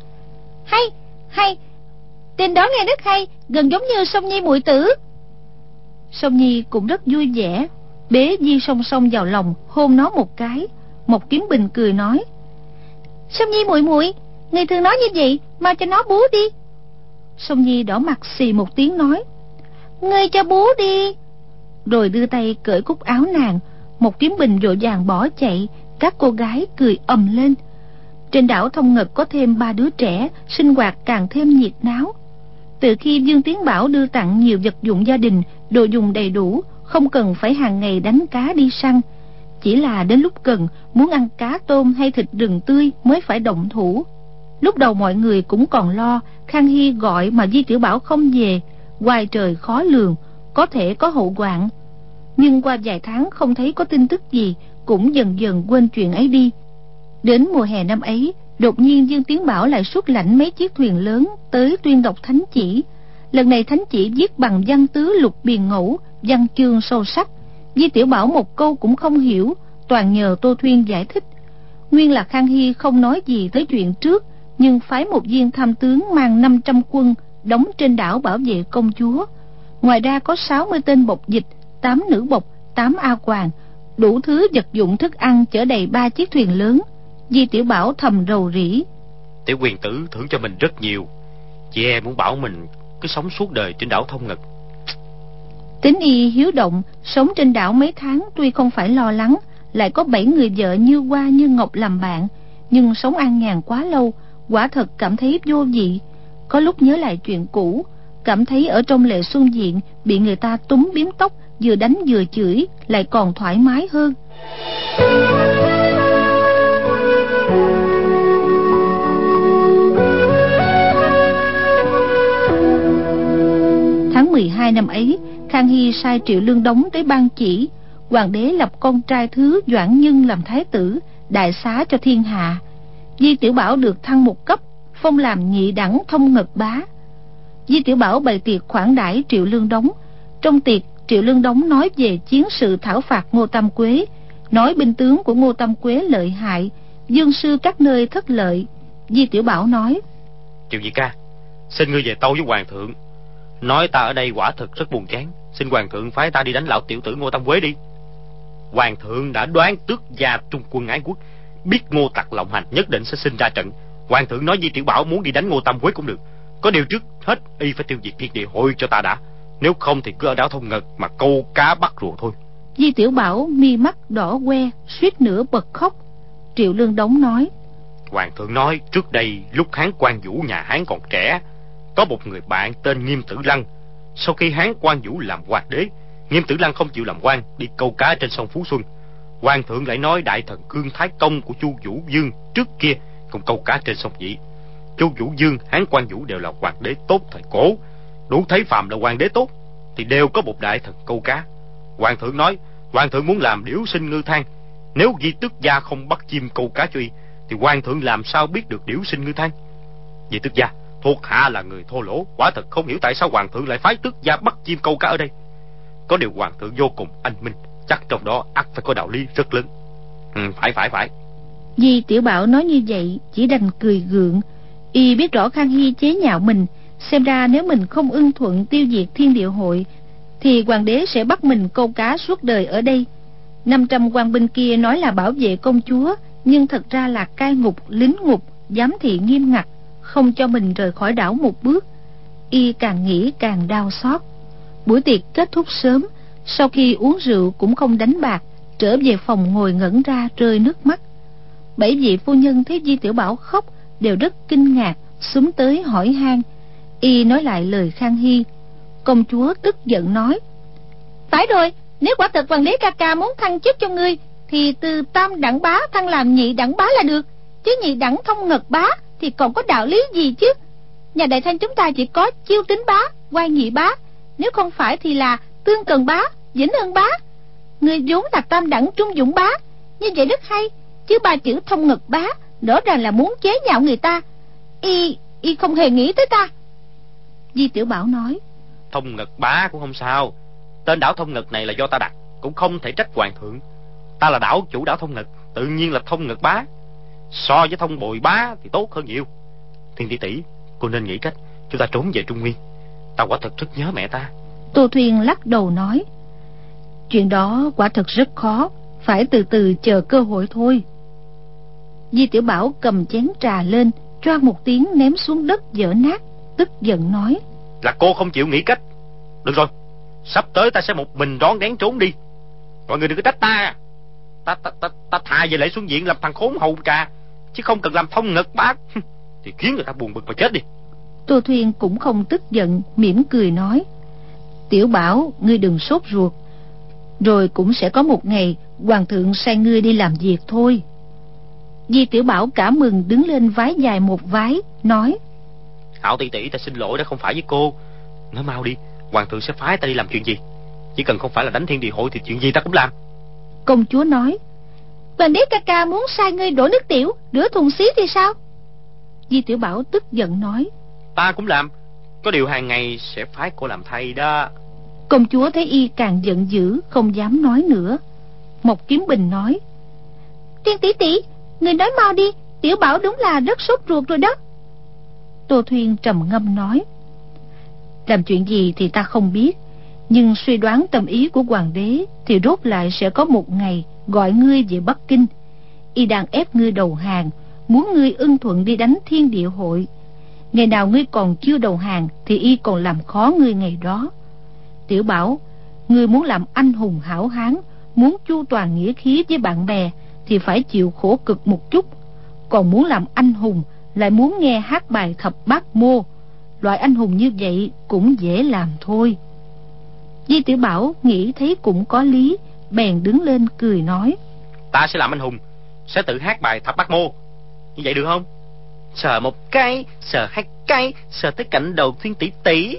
Hay hay tên đó nghe rất hay gần giống như song nhi muội tử. Song nhi cũng rất vui vẻ. Bế di song song vào lòng hôn nó một cái. Một kiếm bình cười nói. Song nhi muội muội người thường nói như vậy mau cho nó bú đi song nhi đỏ mặt xì một tiếng nói, ngươi cho bố đi. Rồi đưa tay cởi cúc áo nàng, một kiếm bình rộ vàng bỏ chạy, các cô gái cười ầm lên. Trên đảo thông ngật có thêm ba đứa trẻ, sinh hoạt càng thêm nhiệt náo. Từ khi dương tiến bảo đưa tặng nhiều vật dụng gia đình, đồ dùng đầy đủ, không cần phải hàng ngày đánh cá đi săn. Chỉ là đến lúc cần, muốn ăn cá tôm hay thịt rừng tươi mới phải động thủ lúc đầu mọi người cũng còn lo, khang hy gọi mà di tiểu bảo không về. Ngoài trời khó lường, có thể có hậu hoạn. Nhưng qua vài tháng không thấy có tin tức gì, cũng dần dần quên chuyện ấy đi. Đến mùa hè năm ấy, đột nhiên dương tiến bảo lại xuất lãnh mấy chiếc thuyền lớn tới tuyên đọc thánh chỉ. Lần này thánh chỉ viết bằng văn tứ lục biền ngẫu, văn chương sâu sắc. Di tiểu bảo một câu cũng không hiểu, toàn nhờ tô thuyên giải thích. Nguyên là khang hy không nói gì tới chuyện trước nhưng phái một viên tham tướng mang 500 quân đóng trên đảo bảo vệ công chúa. Ngoài ra có 60 tên bộc dịch 8 nữ bộc 8 a hoàng đủ thứ vật dụng thức ăn chở đầy ba chiếc thuyền lớn. Di tiểu bảo thầm rầu rĩ. Tiểu quyền tử thưởng cho mình rất nhiều. Chị em muốn bảo mình cứ sống suốt đời trên đảo thông ngực tính y hiếu động sống trên đảo mấy tháng tuy không phải lo lắng lại có bảy người vợ như hoa như ngọc làm bạn nhưng sống an nhàn quá lâu quả thật cảm thấy vô vị. Có lúc nhớ lại chuyện cũ, cảm thấy ở trong lệ xuân diện bị người ta túm biếm tóc, vừa đánh vừa chửi, lại còn thoải mái hơn. Tháng 12 năm ấy, khang hy sai triệu lương đóng tới ban chỉ. Hoàng đế lập con trai thứ doãn nhân làm thái tử, đại xá cho thiên hạ di tiểu bảo được thăng một cấp, phong làm nhị đẳng thông ngật bá. Di tiểu bảo bày tiệc khoản đãi triệu lương đóng trong tiệc, triệu lương đóng nói về chiến sự thảo phạt ngô tam quế, nói binh tướng của ngô tam quế lợi hại, dương sư các nơi thất lợi. Di tiểu bảo nói, triệu nhị ca, xin ngươi về tâu với hoàng thượng. Nói ta ở đây quả thực rất buồn chán. Xin hoàng thượng phái ta đi đánh lão tiểu tử ngô tam quế đi. Hoàng thượng đã đoán tước gia trung quân ái quốc biết ngô tặc lộng hành nhất định sẽ sinh ra trận. Hoàng thượng nói di tiểu bảo muốn đi đánh ngô tam quế cũng được. Có điều trước hết y phải tiêu diệt thiên địa hội cho ta đã. Nếu không thì cứ ở đảo thông ngật mà câu cá bắt rùa thôi. Di tiểu bảo mi mắt đỏ que suýt nữa bật khóc. Triệu lương đống nói hoàng thượng nói trước đây lúc hán quan vũ nhà hán còn trẻ có một người bạn tên nghiêm tử lăng. Sau khi hán quan vũ làm hoàng đế nghiêm tử lăng không chịu làm quan đi câu cá trên sông phú xuân hoàng thượng lại nói đại thần cương thái công của chu vũ dương trước kia cùng câu cá trên sông nhị chu vũ dương, hán quan vũ đều là hoàng đế tốt thời cổ. Đủ thấy phàm là hoàng đế tốt thì đều có một đại thần câu cá. Hoàng thượng nói, hoàng thượng muốn làm điểu sinh ngư thang. Nếu di tước gia không bắt chim câu cá cho y, thì hoàng thượng làm sao biết được điểu sinh ngư thang? Di tước gia, thuộc hạ là người thô lỗ, quả thật không hiểu tại sao hoàng thượng lại phái tước gia bắt chim câu cá ở đây. Có điều hoàng thượng vô cùng anh minh chắc trong đó ắt phải có đạo lý rất lớn. Ừ, phải phải phải. Di Tiểu Bảo nói như vậy chỉ đành cười gượng. Y biết rõ Khang Hy chế nhạo mình Xem ra nếu mình không ưng thuận tiêu diệt thiên địa hội Thì hoàng đế sẽ bắt mình câu cá suốt đời ở đây. 500 quan binh kia nói là bảo vệ công chúa Nhưng thật ra là cai ngục, lính ngục, giám thị nghiêm ngặt Không cho mình rời khỏi đảo một bước. Y càng nghĩ càng đau xót. Buổi tiệc kết thúc sớm sau khi uống rượu cũng không đánh bạc, Trở về phòng ngồi ngẩn ra rơi nước mắt. Bảy vị phu nhân thấy Di Tiểu Bảo khóc, Đều rất kinh ngạc Xuống tới hỏi han. Y nói lại lời Khang Hy. Công chúa tức giận nói, Phải rồi, Nếu quả thật hoàng đế ca ca muốn thăng chức cho ngươi, Thì từ tam đẳng bá thăng làm nhị đẳng bá là được. Chứ nhị đẳng thông ngật bá Thì còn có đạo lý gì chứ? Nhà đại thanh chúng ta chỉ có chiêu tính bá Quan nhị bá. Nếu không phải thì là tương cần bá Vĩnh hưng bá. Người vốn là tam đẳng trung dũng bá. Như vậy rất hay Chứ ba chữ thông ngật bá Rõ ràng là muốn chế nhạo người ta. Y, y không hề nghĩ tới ta. Di Tiểu Bảo nói Thông ngật bá cũng không sao. Tên đảo thông ngật này là do ta đặt Cũng không thể trách hoàng thượng. Ta là đảo chủ đảo thông ngật Tự nhiên là thông ngật bá. So với thông bồi bá thì tốt hơn nhiều. Thiên tỷ tỷ Cô nên nghĩ cách Chúng ta trốn về Trung Nguyên. Ta quả thật rất nhớ mẹ ta. Tô Thuyền lắc đầu nói Chuyện đó quả thật rất khó Phải từ từ chờ cơ hội thôi. Di Tiểu Bảo cầm chén trà lên Choan một tiếng ném xuống đất dở nát Tức giận nói Là cô không chịu nghĩ cách. Được rồi Sắp tới ta sẽ một mình rón rén trốn đi. Mọi người đừng có trách ta. Ta ta ta, ta thà về lại xuống diện làm thằng khốn hầu trà Chứ không cần làm thông ngực bác. Thì khiến người ta buồn bực mà chết đi. Tô Thuyên cũng không tức giận mỉm cười nói Tiểu Bảo ngươi đừng sốt ruột. Rồi cũng sẽ có một ngày Hoàng thượng sai ngươi đi làm việc thôi. Di Tiểu Bảo cả mừng đứng lên vái dài một vái Nói Hảo tỷ tỷ ta xin lỗi đã không phải với cô. Nói mau đi Hoàng thượng sẽ phái ta đi làm chuyện gì? Chỉ cần không phải là đánh thiên địa hội thì chuyện gì ta cũng làm. Công chúa nói Hoàng đế ca ca muốn sai ngươi đổ nước tiểu Rửa thùng xí thì sao? Di Tiểu Bảo tức giận nói Ta cũng làm có điều hàng ngày sẽ phái cô làm thay đó. Công chúa thấy y càng giận dữ, Không dám nói nữa. Mộc Kiếm Bình nói, Tiên tỷ tỷ, Người nói mau đi, Tiểu Bảo đúng là rất sốt ruột rồi đó. Tô Thuyên trầm ngâm nói, Làm chuyện gì thì ta không biết, Nhưng suy đoán tâm ý của hoàng đế Thì rốt lại sẽ có một ngày Gọi ngươi về Bắc Kinh. Y đang ép ngươi đầu hàng, Muốn ngươi ưng thuận đi đánh thiên địa hội. Ngày nào ngươi còn chưa đầu hàng Thì y còn làm khó ngươi ngày đó. Tiểu Bảo, Ngươi muốn làm anh hùng hảo hán, Muốn chu toàn nghĩa khí với bạn bè Thì phải chịu khổ cực một chút. Còn muốn làm anh hùng Lại muốn nghe hát bài thập bát mô. Loại anh hùng như vậy Cũng dễ làm thôi. Di Tiểu Bảo nghĩ thấy cũng có lý, Bèn đứng lên cười nói. Ta sẽ làm anh hùng, Sẽ tự hát bài thập bát mô. Như vậy được không? Sờ một cái Sờ hai cái Sờ tới cạnh đầu thiên tỷ tỷ.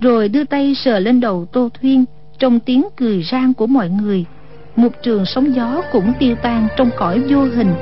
Rồi đưa tay sờ lên đầu Tô Thuyên. Trong tiếng cười rang của mọi người, một trường sóng gió cũng tiêu tan trong cõi vô hình.